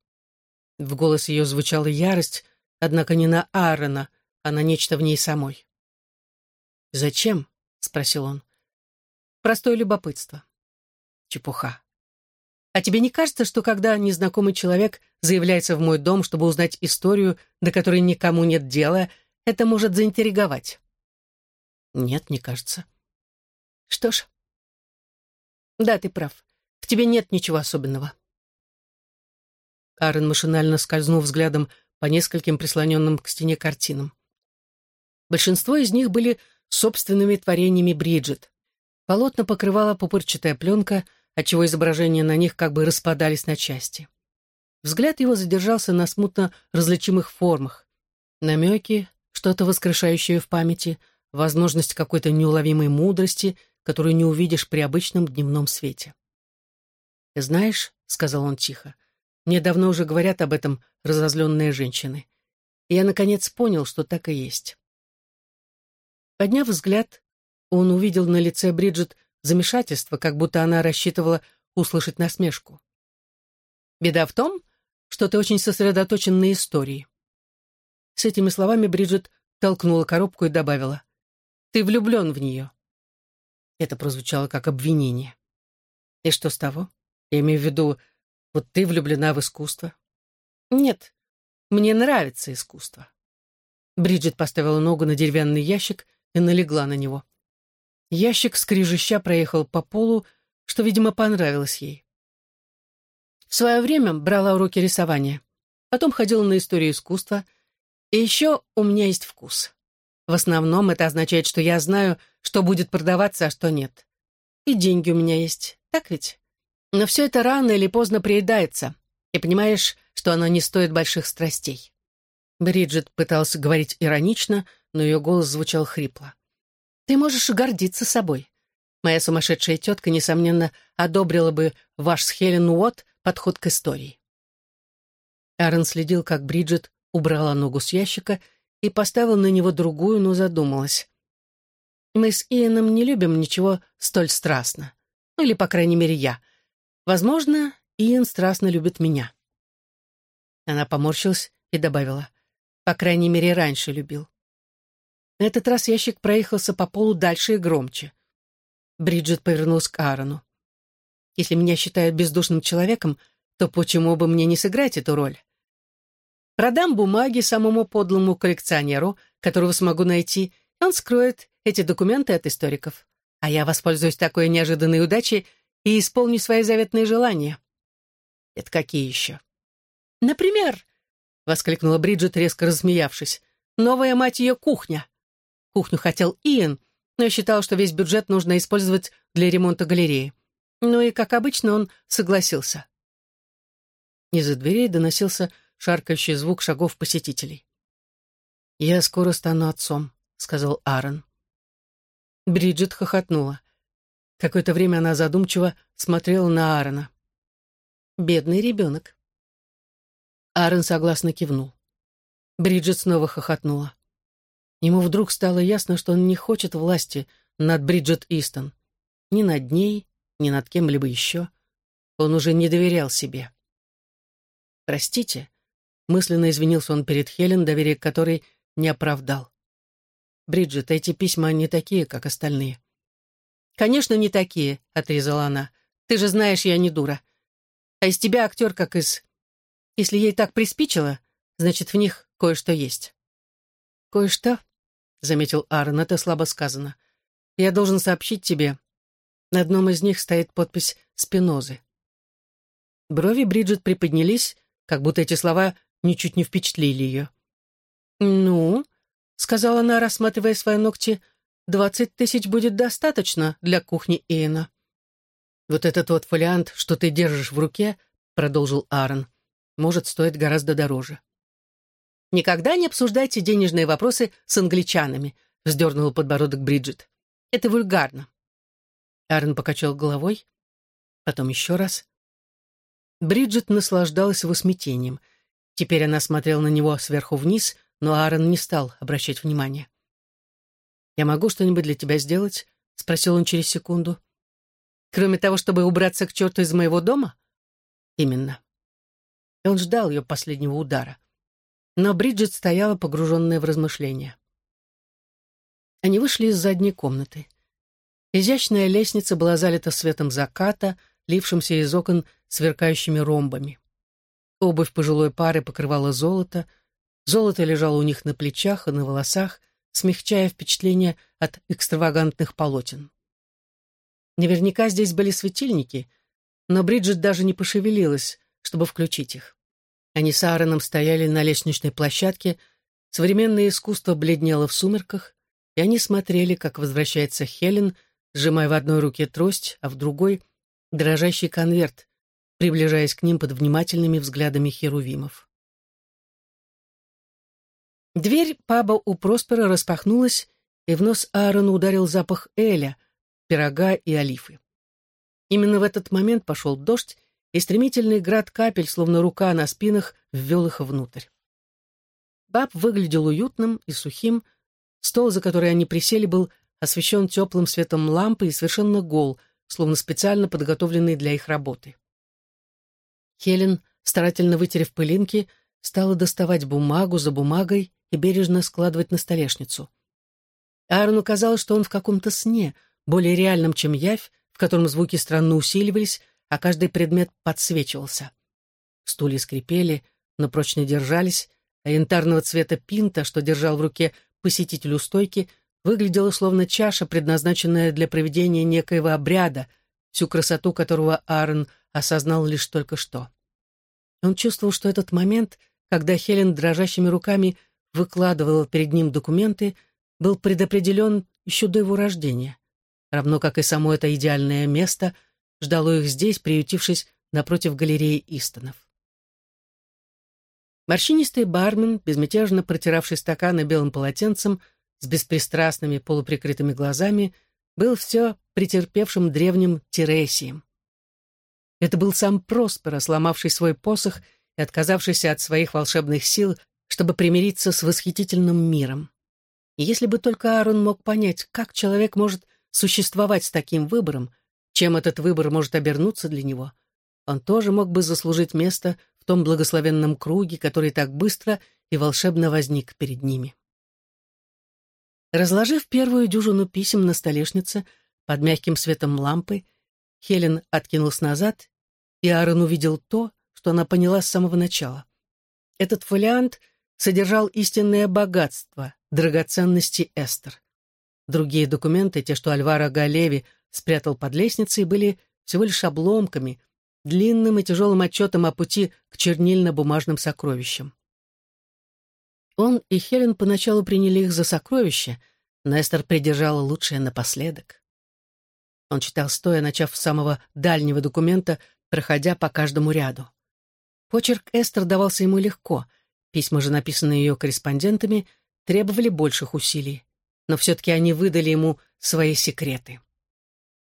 В голос ее звучала ярость, однако не на Аарона, а на нечто в ней самой. «Зачем?» — спросил он. «Простое любопытство». «Чепуха. А тебе не кажется, что когда незнакомый человек заявляется в мой дом, чтобы узнать историю, до которой никому нет дела, это может заинтриговать?» «Нет, не кажется». «Что ж...» «Да, ты прав. В тебе нет ничего особенного». Аарон машинально скользнул взглядом по нескольким прислоненным к стене картинам. Большинство из них были собственными творениями Бриджит. Полотна покрывала пупырчатая пленка, отчего изображения на них как бы распадались на части. Взгляд его задержался на смутно различимых формах. Намеки, что-то воскрешающее в памяти, возможность какой-то неуловимой мудрости, которую не увидишь при обычном дневном свете. «Знаешь», — сказал он тихо, — «мне давно уже говорят об этом разозленные женщины. И я, наконец, понял, что так и есть. Подняв взгляд, он увидел на лице Бриджит замешательство, как будто она рассчитывала услышать насмешку. «Беда в том, что ты очень сосредоточен на истории». С этими словами Бриджит толкнула коробку и добавила. «Ты влюблен в нее». Это прозвучало как обвинение. «И что с того? Я имею в виду, вот ты влюблена в искусство?» «Нет, мне нравится искусство». Бриджит поставила ногу на деревянный ящик и налегла на него. Ящик скрижища проехал по полу, что, видимо, понравилось ей. В свое время брала уроки рисования. Потом ходила на историю искусства. И еще у меня есть вкус. В основном это означает, что я знаю, что будет продаваться, а что нет. И деньги у меня есть, так ведь? Но все это рано или поздно приедается, и понимаешь, что оно не стоит больших страстей. Бриджит пытался говорить иронично, но ее голос звучал хрипло. «Ты можешь гордиться собой. Моя сумасшедшая тетка, несомненно, одобрила бы ваш с Хелен Уотт подход к истории». Аарон следил, как Бриджит убрала ногу с ящика и поставил на него другую, но задумалась. «Мы с Иэном не любим ничего столь страстно. Ну, или, по крайней мере, я. Возможно, Иэн страстно любит меня». Она поморщилась и добавила. «По крайней мере, раньше любил». На этот раз ящик проехался по полу дальше и громче. Бриджит повернулась к Аарону. «Если меня считают бездушным человеком, то почему бы мне не сыграть эту роль? Продам бумаги самому подлому коллекционеру, которого смогу найти, и он скроет эти документы от историков. А я воспользуюсь такой неожиданной удачей и исполню свои заветные желания. Это какие еще? Например, — воскликнула Бриджит, резко рассмеявшись, — новая мать ее кухня. Кухню хотел Иэн, но считал, что весь бюджет нужно использовать для ремонта галереи. Ну и, как обычно, он согласился. Из-за дверей доносился шаркающий звук шагов посетителей. «Я скоро стану отцом», — сказал Аарон. Бриджит хохотнула. Какое-то время она задумчиво смотрела на Аарона. «Бедный ребенок». Аарон согласно кивнул. Бриджит снова хохотнула. Ему вдруг стало ясно, что он не хочет власти над Бриджит Истон. Ни над ней, ни над кем-либо еще. Он уже не доверял себе. «Простите», Мысленно извинился он перед Хелен, доверие которой не оправдал. «Бриджит, эти письма не такие, как остальные». «Конечно, не такие», — отрезала она. «Ты же знаешь, я не дура. А из тебя актер как из... Если ей так приспичило, значит, в них кое-что есть». «Кое-что?» — заметил Аарон, — это слабо сказано. «Я должен сообщить тебе. На одном из них стоит подпись «Спинозы». Брови Бриджит приподнялись, как будто эти слова ничуть не впечатлили ее. «Ну», — сказала она, рассматривая свои ногти, — «двадцать тысяч будет достаточно для кухни Иэна». «Вот этот вот фолиант, что ты держишь в руке», — продолжил Аарон, — «может стоить гораздо дороже». «Никогда не обсуждайте денежные вопросы с англичанами», — вздернул подбородок Бриджит. «Это вульгарно». Аарон покачал головой, потом еще раз. Бриджит наслаждалась его смятением — Теперь она смотрела на него сверху вниз, но Аарон не стал обращать внимания. «Я могу что-нибудь для тебя сделать?» — спросил он через секунду. «Кроме того, чтобы убраться к черту из моего дома?» «Именно». И он ждал ее последнего удара. Но Бриджит стояла, погруженная в размышления. Они вышли из задней комнаты. Изящная лестница была залита светом заката, лившимся из окон сверкающими ромбами. Обувь пожилой пары покрывала золото, золото лежало у них на плечах и на волосах, смягчая впечатление от экстравагантных полотен. Наверняка здесь были светильники, но Бриджит даже не пошевелилась, чтобы включить их. Они с Аароном стояли на лестничной площадке, современное искусство бледнело в сумерках, и они смотрели, как возвращается Хелен, сжимая в одной руке трость, а в другой — дрожащий конверт, приближаясь к ним под внимательными взглядами херувимов. Дверь паба у Проспера распахнулась, и в нос Аарону ударил запах эля, пирога и олифы. Именно в этот момент пошел дождь, и стремительный град капель, словно рука на спинах, ввел их внутрь. Баб выглядел уютным и сухим, стол, за который они присели, был освещен теплым светом лампы и совершенно гол, словно специально подготовленный для их работы. Хелен, старательно вытерев пылинки, стала доставать бумагу за бумагой и бережно складывать на столешницу. Аарону казалось, что он в каком-то сне, более реальном, чем явь, в котором звуки странно усиливались, а каждый предмет подсвечивался. Стулья скрипели, но прочно держались, а янтарного цвета пинта, что держал в руке посетитель у стойки, выглядела словно чаша, предназначенная для проведения некоего обряда, всю красоту которого Аарон осознал лишь только что. Он чувствовал, что этот момент, когда Хелен дрожащими руками выкладывала перед ним документы, был предопределен еще до его рождения, равно как и само это идеальное место ждало их здесь, приютившись напротив галереи Истонов. Морщинистый бармен, безмятежно протиравший стаканы белым полотенцем, с беспристрастными полуприкрытыми глазами, был все претерпевшим древним Тересием. Это был сам Проспера, сломавший свой посох и отказавшийся от своих волшебных сил, чтобы примириться с восхитительным миром. И если бы только Аарон мог понять, как человек может существовать с таким выбором, чем этот выбор может обернуться для него, он тоже мог бы заслужить место в том благословенном круге, который так быстро и волшебно возник перед ними. Разложив первую дюжину писем на столешнице под мягким светом лампы, Хелен откинулась назад, и Аарон увидел то, что она поняла с самого начала. Этот фолиант содержал истинное богатство, драгоценности Эстер. Другие документы, те, что Альваро Галеви спрятал под лестницей, были всего лишь обломками, длинным и тяжелым отчетом о пути к чернильно-бумажным сокровищам. Он и Хелен поначалу приняли их за сокровища, но Эстер придержала лучшее напоследок. Он читал стоя, начав с самого дальнего документа, проходя по каждому ряду. Почерк Эстер давался ему легко, письма же, написанные ее корреспондентами, требовали больших усилий, но все-таки они выдали ему свои секреты.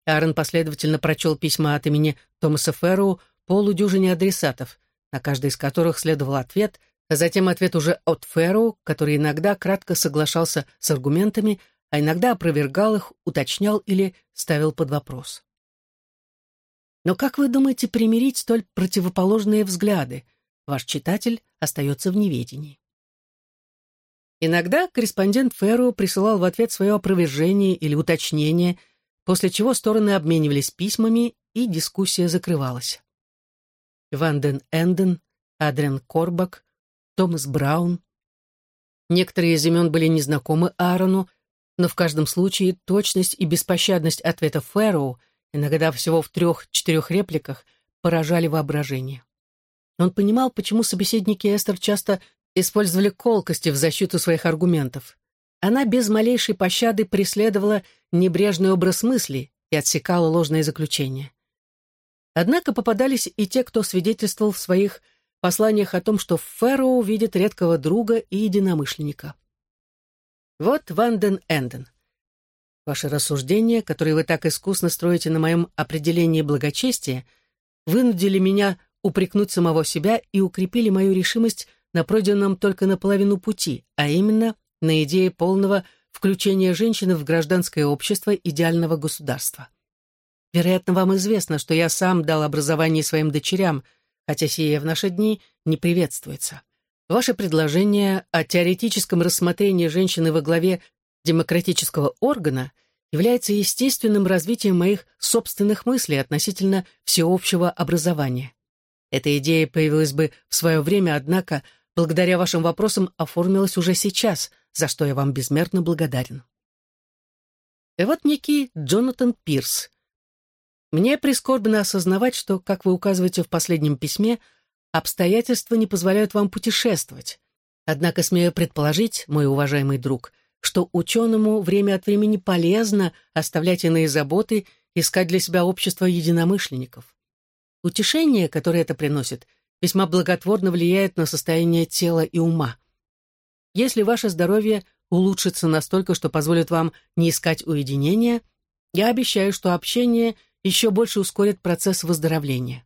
Аарон последовательно прочел письма от имени Томаса Ферроу полудюжине адресатов, на каждый из которых следовал ответ, а затем ответ уже от Ферроу, который иногда кратко соглашался с аргументами, а иногда опровергал их, уточнял или ставил под вопрос. Но как вы думаете примирить столь противоположные взгляды? Ваш читатель остается в неведении. Иногда корреспондент Ферро присылал в ответ свое опровержение или уточнение – после чего стороны обменивались письмами, и дискуссия закрывалась. Ван ден Энден, Адриан Корбак, Томас Браун. Некоторые из имен были незнакомы Аарону, но в каждом случае точность и беспощадность ответа Фэрроу, иногда всего в трех-четырех репликах, поражали воображение. Он понимал, почему собеседники Эстер часто использовали колкости в защиту своих аргументов. Она без малейшей пощады преследовала небрежный образ мысли и отсекала ложные заключения. Однако попадались и те, кто свидетельствовал в своих посланиях о том, что Фэрроу видит редкого друга и единомышленника. Вот Ванден Энден. Ваши рассуждения, которые вы так искусно строите на моем определении благочестия, вынудили меня упрекнуть самого себя и укрепили мою решимость на пройденном только наполовину пути, а именно на идее полного включения женщины в гражданское общество идеального государства. Вероятно, вам известно, что я сам дал образование своим дочерям, хотя сие в наши дни не приветствуется. Ваше предложение о теоретическом рассмотрении женщины во главе демократического органа является естественным развитием моих собственных мыслей относительно всеобщего образования. Эта идея появилась бы в свое время, однако, благодаря вашим вопросам оформилась уже сейчас – за что я вам безмерно благодарен. И вот некий Джонатан Пирс. Мне прискорбно осознавать, что, как вы указываете в последнем письме, обстоятельства не позволяют вам путешествовать. Однако смею предположить, мой уважаемый друг, что ученому время от времени полезно оставлять иные заботы, искать для себя общество единомышленников. Утешение, которое это приносит, весьма благотворно влияет на состояние тела и ума. Если ваше здоровье улучшится настолько, что позволит вам не искать уединения, я обещаю, что общение еще больше ускорит процесс выздоровления.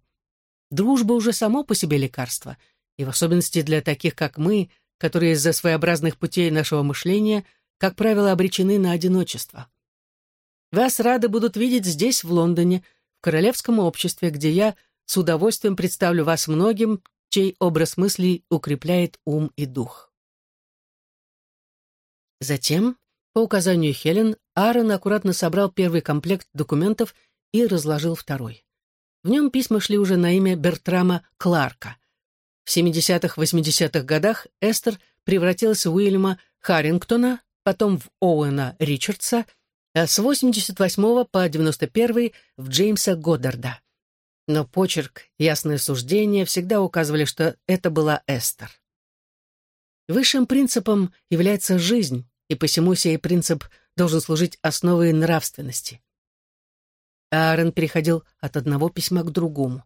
Дружба уже само по себе лекарство, и в особенности для таких, как мы, которые из-за своеобразных путей нашего мышления, как правило, обречены на одиночество. Вас рады будут видеть здесь, в Лондоне, в королевском обществе, где я с удовольствием представлю вас многим, чей образ мыслей укрепляет ум и дух. Затем, по указанию Хелен, Аарон аккуратно собрал первый комплект документов и разложил второй. В нем письма шли уже на имя Бертрама Кларка. В 70-80-х годах Эстер превратилась в Уильяма Харрингтона, потом в Оуэна Ричардса, а с 88 по 91 в Джеймса Годдарда. но почерк, ясное суждение всегда указывали, что это была Эстер. Высшим принципом является жизнь, и посему сей принцип должен служить основой нравственности. Аарон переходил от одного письма к другому.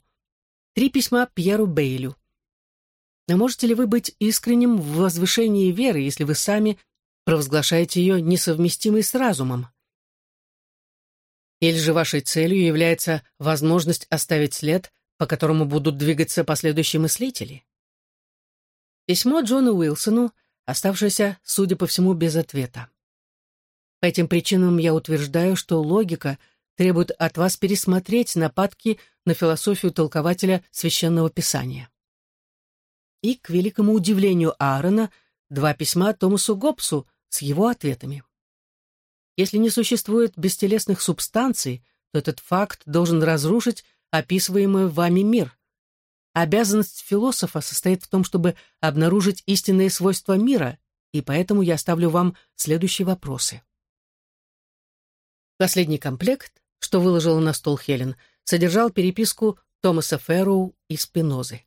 Три письма Пьеру Бейлю. Но можете ли вы быть искренним в возвышении веры, если вы сами провозглашаете ее несовместимой с разумом? Или же вашей целью является возможность оставить след, по которому будут двигаться последующие мыслители? Письмо Джону Уилсону, оставшееся, судя по всему, без ответа. По этим причинам я утверждаю, что логика требует от вас пересмотреть нападки на философию толкователя священного писания. И, к великому удивлению Аарона, два письма Томасу Гоббсу с его ответами. Если не существует бестелесных субстанций, то этот факт должен разрушить описываемый вами мир. Обязанность философа состоит в том, чтобы обнаружить истинные свойства мира, и поэтому я ставлю вам следующие вопросы. Последний комплект, что выложила на стол Хелен, содержал переписку Томаса Ферроу и Спинозы.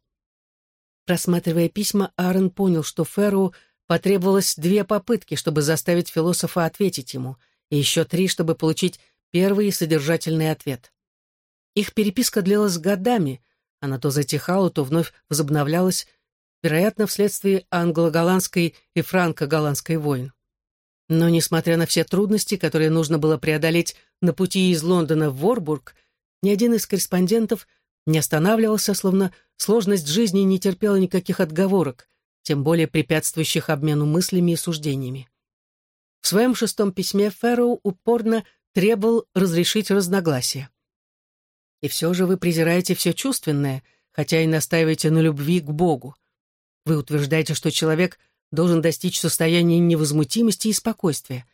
Просматривая письма, Аарон понял, что Ферроу потребовалось две попытки, чтобы заставить философа ответить ему — и еще три, чтобы получить первый содержательный ответ. Их переписка длилась годами, она то затихала, то вновь возобновлялась, вероятно, вследствие англо-голландской и франко-голландской войн. Но, несмотря на все трудности, которые нужно было преодолеть на пути из Лондона в Ворбург, ни один из корреспондентов не останавливался, словно сложность жизни не терпела никаких отговорок, тем более препятствующих обмену мыслями и суждениями. В своем шестом письме Фэрроу упорно требовал разрешить разногласия. И все же вы презираете все чувственное, хотя и настаиваете на любви к Богу. Вы утверждаете, что человек должен достичь состояния невозмутимости и спокойствия.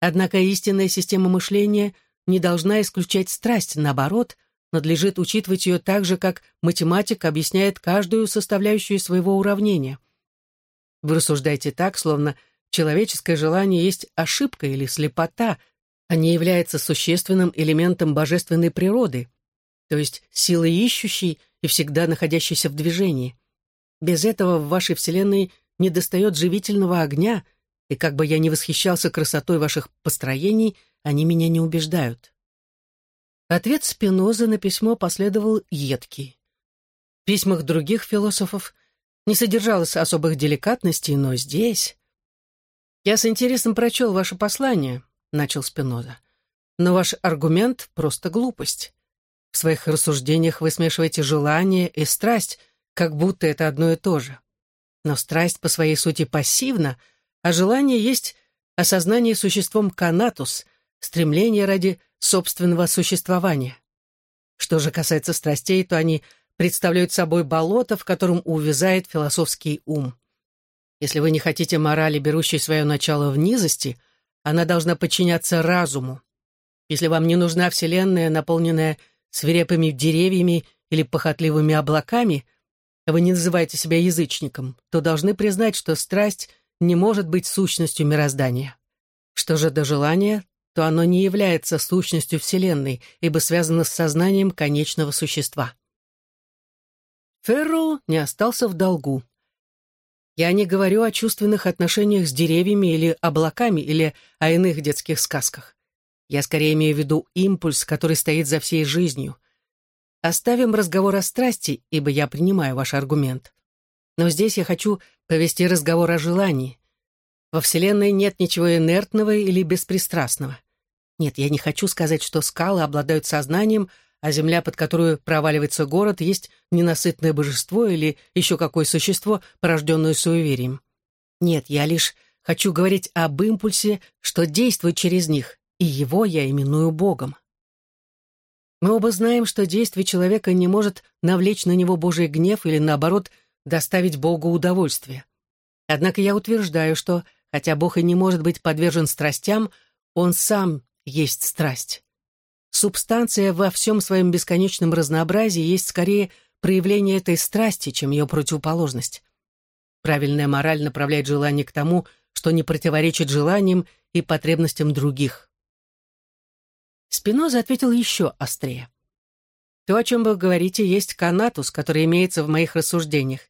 Однако истинная система мышления не должна исключать страсть, наоборот, надлежит учитывать ее так же, как математик объясняет каждую составляющую своего уравнения. Вы рассуждаете так, словно человеческое желание есть ошибка или слепота, а не является существенным элементом божественной природы, то есть силы ищущей и всегда находящейся в движении. Без этого в вашей Вселенной недостает живительного огня, и как бы я ни восхищался красотой ваших построений, они меня не убеждают. Ответ Спиноза на письмо последовал едкий. В письмах других философов не содержалось особых деликатностей, но здесь... «Я с интересом прочел ваше послание», — начал Спиноза. «Но ваш аргумент — просто глупость. В своих рассуждениях вы смешиваете желание и страсть, как будто это одно и то же. Но страсть по своей сути пассивна, а желание есть осознание существом канатус, стремление ради собственного существования. Что же касается страстей, то они представляют собой болото, в котором увязает философский ум. Если вы не хотите морали, берущей свое начало в низости, она должна подчиняться разуму. Если вам не нужна Вселенная, наполненная свирепыми деревьями или похотливыми облаками, а вы не называете себя язычником, то должны признать, что страсть не может быть сущностью мироздания. Что же до желания, то оно не является сущностью Вселенной, ибо связано с сознанием конечного существа. Ферроу не остался в долгу. Я не говорю о чувственных отношениях с деревьями или облаками, или о иных детских сказках. Я скорее имею в виду импульс, который стоит за всей жизнью. Оставим разговор о страсти, ибо я принимаю ваш аргумент. Но здесь я хочу повести разговор о желании. Во Вселенной нет ничего инертного или беспристрастного. Нет, я не хочу сказать, что скалы обладают сознанием, а земля, под которую проваливается город, есть ненасытное божество или еще какое существо, порожденное суеверием. Нет, я лишь хочу говорить об импульсе, что действует через них, и его я именую Богом. Мы оба знаем, что действие человека не может навлечь на него Божий гнев или, наоборот, доставить Богу удовольствие. Однако я утверждаю, что, хотя Бог и не может быть подвержен страстям, Он сам есть страсть. Субстанция во всем своем бесконечном разнообразии есть скорее проявление этой страсти, чем ее противоположность. Правильная мораль направляет желание к тому, что не противоречит желаниям и потребностям других. Спиноза ответил еще острее. То, о чем вы говорите, есть канатус, который имеется в моих рассуждениях.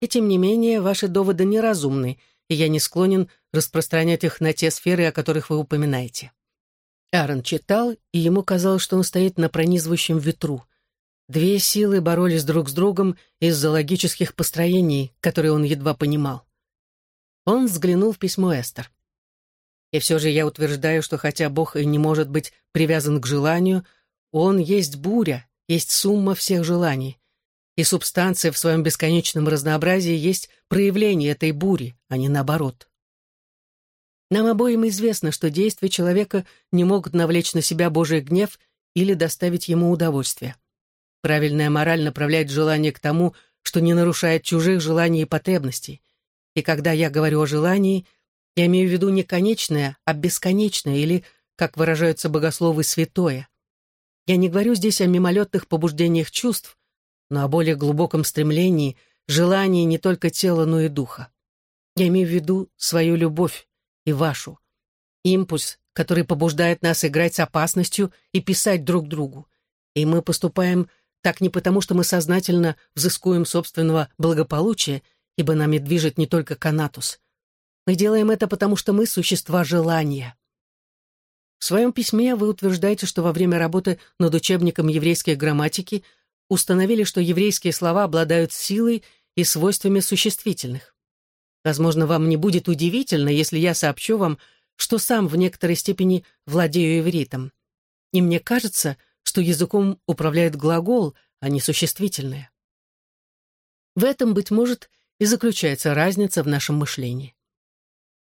И тем не менее, ваши доводы неразумны, и я не склонен распространять их на те сферы, о которых вы упоминаете. Аарон читал, и ему казалось, что он стоит на пронизывающем ветру. Две силы боролись друг с другом из-за логических построений, которые он едва понимал. Он взглянул в письмо Эстер. И все же я утверждаю, что хотя Бог и не может быть привязан к желанию, Он есть буря, есть сумма всех желаний. И субстанция в своем бесконечном разнообразии есть проявление этой бури, а не наоборот. Нам обоим известно, что действия человека не могут навлечь на себя Божий гнев или доставить ему удовольствие. Правильная мораль направляет желание к тому, что не нарушает чужих желаний и потребностей. И когда я говорю о желании, я имею в виду не конечное, а бесконечное или, как выражаются богословы, святое. Я не говорю здесь о мимолетных побуждениях чувств, но о более глубоком стремлении, желании не только тела, но и духа. Я имею в виду свою любовь и вашу. Импульс, который побуждает нас играть с опасностью и писать друг другу. И мы поступаем так не потому, что мы сознательно взыскуем собственного благополучия, ибо нами движет не только канатус. Мы делаем это потому, что мы существа желания. В своем письме вы утверждаете, что во время работы над учебником еврейской грамматики установили, что еврейские слова обладают силой и свойствами существительных. Возможно, вам не будет удивительно, если я сообщу вам, что сам в некоторой степени владею ивритом. И мне кажется, что языком управляет глагол, а не существительное. В этом, быть может, и заключается разница в нашем мышлении.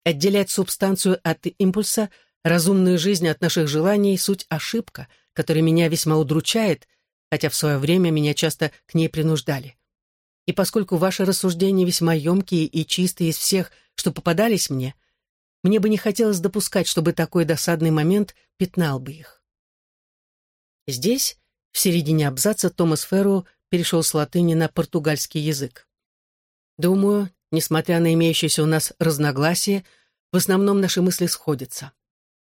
Отделять субстанцию от импульса, разумную жизнь от наших желаний — суть ошибка, которая меня весьма удручает, хотя в свое время меня часто к ней принуждали. И поскольку ваши рассуждения весьма емкие и чистые из всех, что попадались мне, мне бы не хотелось допускать, чтобы такой досадный момент пятнал бы их. Здесь, в середине абзаца, Томас Ферро перешел с латыни на португальский язык. Думаю, несмотря на имеющиеся у нас разногласия, в основном наши мысли сходятся.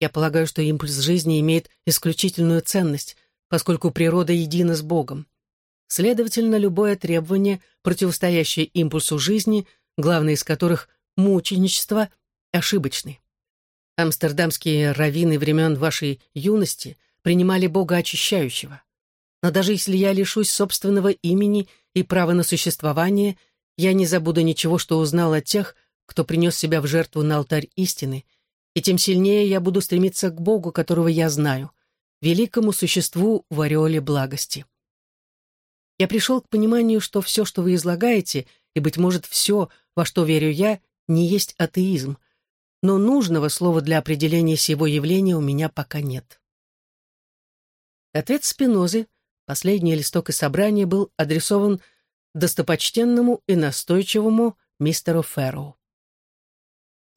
Я полагаю, что импульс жизни имеет исключительную ценность, поскольку природа едина с Богом. Следовательно, любое требование, противостоящее импульсу жизни, главное из которых — мученичество, ошибочны. Амстердамские раввины времен вашей юности принимали Бога очищающего. Но даже если я лишусь собственного имени и права на существование, я не забуду ничего, что узнал от тех, кто принес себя в жертву на алтарь истины, и тем сильнее я буду стремиться к Богу, которого я знаю, великому существу в ореоле благости. Я пришел к пониманию, что все, что вы излагаете, и, быть может, все, во что верю я, не есть атеизм, но нужного слова для определения сего явления у меня пока нет. Ответ Спинозы, последний листок из собрания, был адресован достопочтенному и настойчивому мистеру Фэрроу.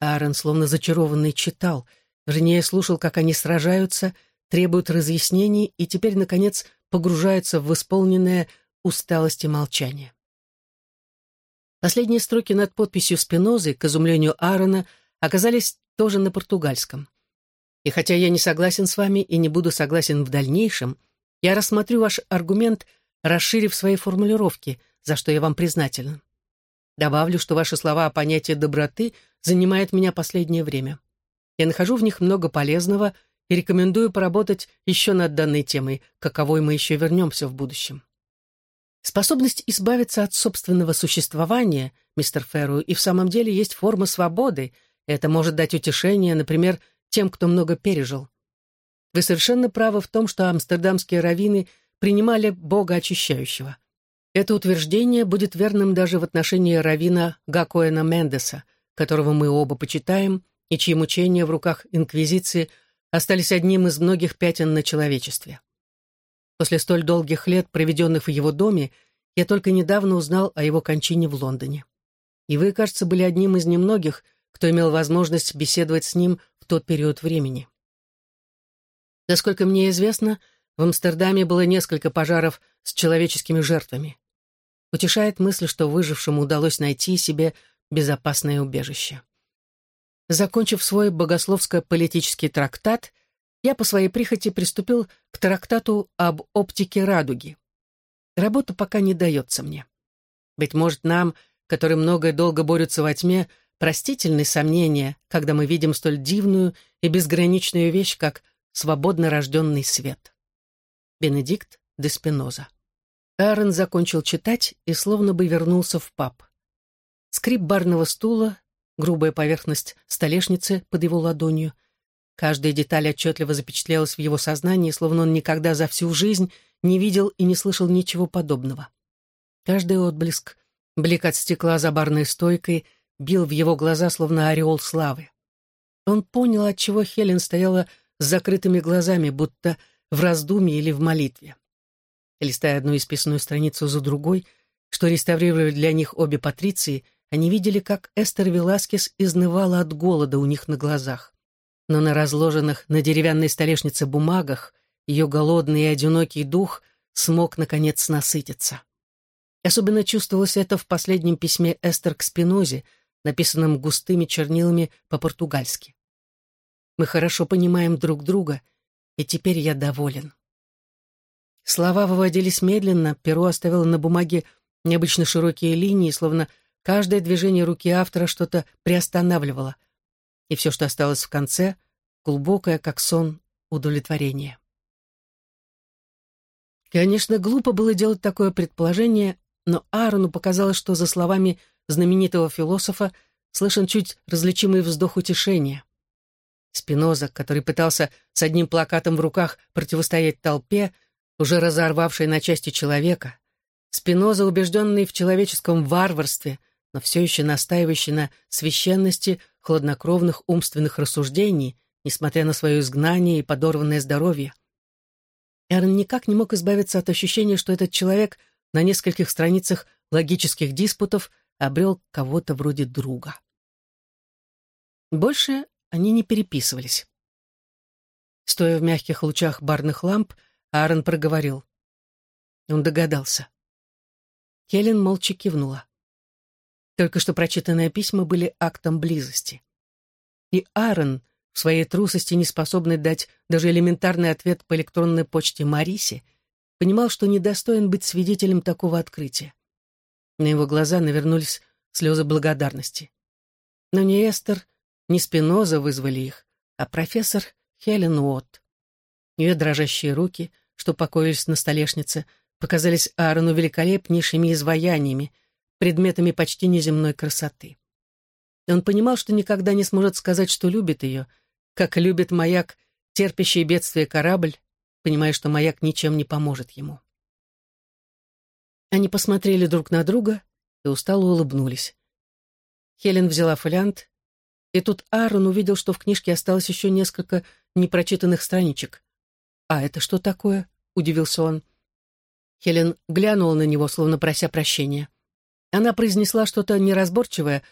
Аарон, словно зачарованный, читал, вернее, слушал, как они сражаются, требуют разъяснений и теперь, наконец, погружаются в исполненное усталости молчание. Последние строки над подписью Спинозы, к изумлению Аарона, оказались тоже на португальском. И хотя я не согласен с вами и не буду согласен в дальнейшем, я рассмотрю ваш аргумент, расширив свои формулировки, за что я вам признателен. Добавлю, что ваши слова о понятии доброты занимают меня последнее время. Я нахожу в них много полезного и рекомендую поработать еще над данной темой, каковой мы еще вернемся в будущем. Способность избавиться от собственного существования, мистер Ферру, и в самом деле есть форма свободы. Это может дать утешение, например, тем, кто много пережил. Вы совершенно правы в том, что амстердамские раввины принимали Бога очищающего. Это утверждение будет верным даже в отношении равина Гакоэна Мендеса, которого мы оба почитаем, и чьи мучения в руках Инквизиции остались одним из многих пятен на человечестве. После столь долгих лет, проведенных в его доме, я только недавно узнал о его кончине в Лондоне. И вы, кажется, были одним из немногих, кто имел возможность беседовать с ним в тот период времени. Насколько мне известно, в Амстердаме было несколько пожаров с человеческими жертвами. Утешает мысль, что выжившему удалось найти себе безопасное убежище. Закончив свой богословско-политический трактат, я по своей прихоти приступил к трактату об оптике радуги, Работа пока не дается мне. Быть может, нам, которые много и долго борются во тьме, простительны сомнения, когда мы видим столь дивную и безграничную вещь, как свободно рожденный свет. Бенедикт де Спиноза. Аарон закончил читать и словно бы вернулся в паб. Скрип барного стула, грубая поверхность столешницы под его ладонью. Каждая деталь отчетливо запечатлелась в его сознании, словно он никогда за всю жизнь не видел и не слышал ничего подобного. Каждый отблеск, блик от стекла за барной стойкой, бил в его глаза, словно ореол славы. Он понял, отчего Хелен стояла с закрытыми глазами, будто в раздумье или в молитве. Листая одну исписанную страницу за другой, что реставрировали для них обе патриции, они видели, как Эстер Веласкес изнывала от голода у них на глазах. Но на разложенных на деревянной столешнице бумагах ее голодный и одинокий дух смог, наконец, насытиться. Особенно чувствовалось это в последнем письме Эстер к Спинозе, написанном густыми чернилами по-португальски. «Мы хорошо понимаем друг друга, и теперь я доволен». Слова выводились медленно, перо оставило на бумаге необычно широкие линии, словно каждое движение руки автора что-то приостанавливало. И все, что осталось в конце, глубокое, как сон, удовлетворение. Конечно, глупо было делать такое предположение, но Аарону показалось, что за словами знаменитого философа слышен чуть различимый вздох утешения. Спиноза, который пытался с одним плакатом в руках противостоять толпе, уже разорвавшей на части человека, Спиноза, убежденный в человеческом варварстве, но все еще настаивающий на священности хладнокровных умственных рассуждений, несмотря на свое изгнание и подорванное здоровье. Эрн никак не мог избавиться от ощущения, что этот человек на нескольких страницах логических диспутов обрел кого-то вроде друга. Больше они не переписывались. Стоя в мягких лучах барных ламп, Аарон проговорил. Он догадался. Хелен молча кивнула. Только что прочитанные письма были актом близости. И Аарон, в своей трусости не способный дать даже элементарный ответ по электронной почте Марисе, понимал, что недостоин быть свидетелем такого открытия. На его глаза навернулись слезы благодарности. Но не Эстер, не Спиноза вызвали их, а профессор Хелен Уотт. Ее дрожащие руки, что покоились на столешнице, показались Аарону великолепнейшими изваяниями, предметами почти неземной красоты. Он понимал, что никогда не сможет сказать, что любит ее — как любит маяк, терпящий бедствие корабль, понимая, что маяк ничем не поможет ему. Они посмотрели друг на друга и устало улыбнулись. Хелен взяла фолиант, и тут Аарон увидел, что в книжке осталось еще несколько непрочитанных страничек. «А это что такое?» — удивился он. Хелен глянула на него, словно прося прощения. Она произнесла что-то неразборчивое,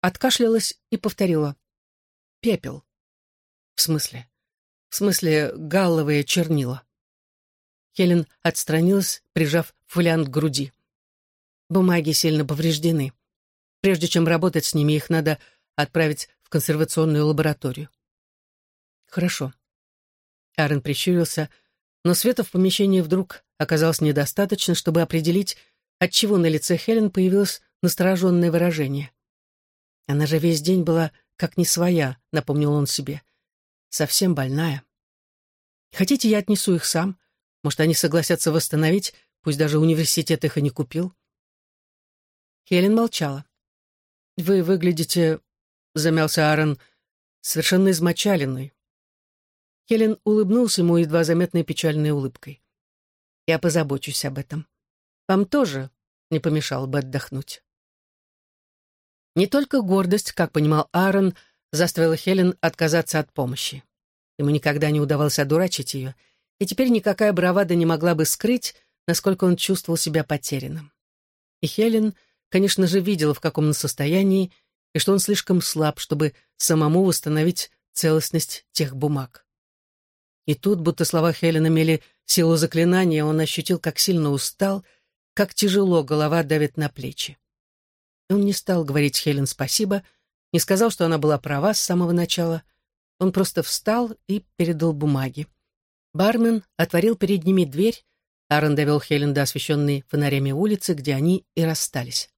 откашлялась и повторила. «Пепел». «В смысле?» «В смысле галловые чернила». Хелен отстранилась, прижав фолиант к груди. «Бумаги сильно повреждены. Прежде чем работать с ними, их надо отправить в консервационную лабораторию». «Хорошо». Аарон прищурился, но света в помещении вдруг оказалось недостаточно, чтобы определить, отчего на лице Хелен появилось настороженное выражение. «Она же весь день была как не своя», — напомнил он себе совсем больная. Хотите, я отнесу их сам? Может, они согласятся восстановить, пусть даже университет их и не купил?» Хелен молчала. «Вы выглядите...» — замялся Аарон, — «совершенно измочаленный». Хелен улыбнулся ему едва заметной печальной улыбкой. «Я позабочусь об этом. Вам тоже не помешало бы отдохнуть». Не только гордость, как понимал Аарон, — заставила Хелен отказаться от помощи. Ему никогда не удавалось одурачить ее, и теперь никакая бравада не могла бы скрыть, насколько он чувствовал себя потерянным. И Хелен, конечно же, видела, в каком он состоянии, и что он слишком слаб, чтобы самому восстановить целостность тех бумаг. И тут, будто слова Хелен имели силу заклинания, он ощутил, как сильно устал, как тяжело голова давит на плечи. Он не стал говорить Хелен спасибо, не сказал, что она была права с самого начала. Он просто встал и передал бумаги. Бармен отворил перед ними дверь, Аарон довел Хелен до освещенной фонарями улицы, где они и расстались.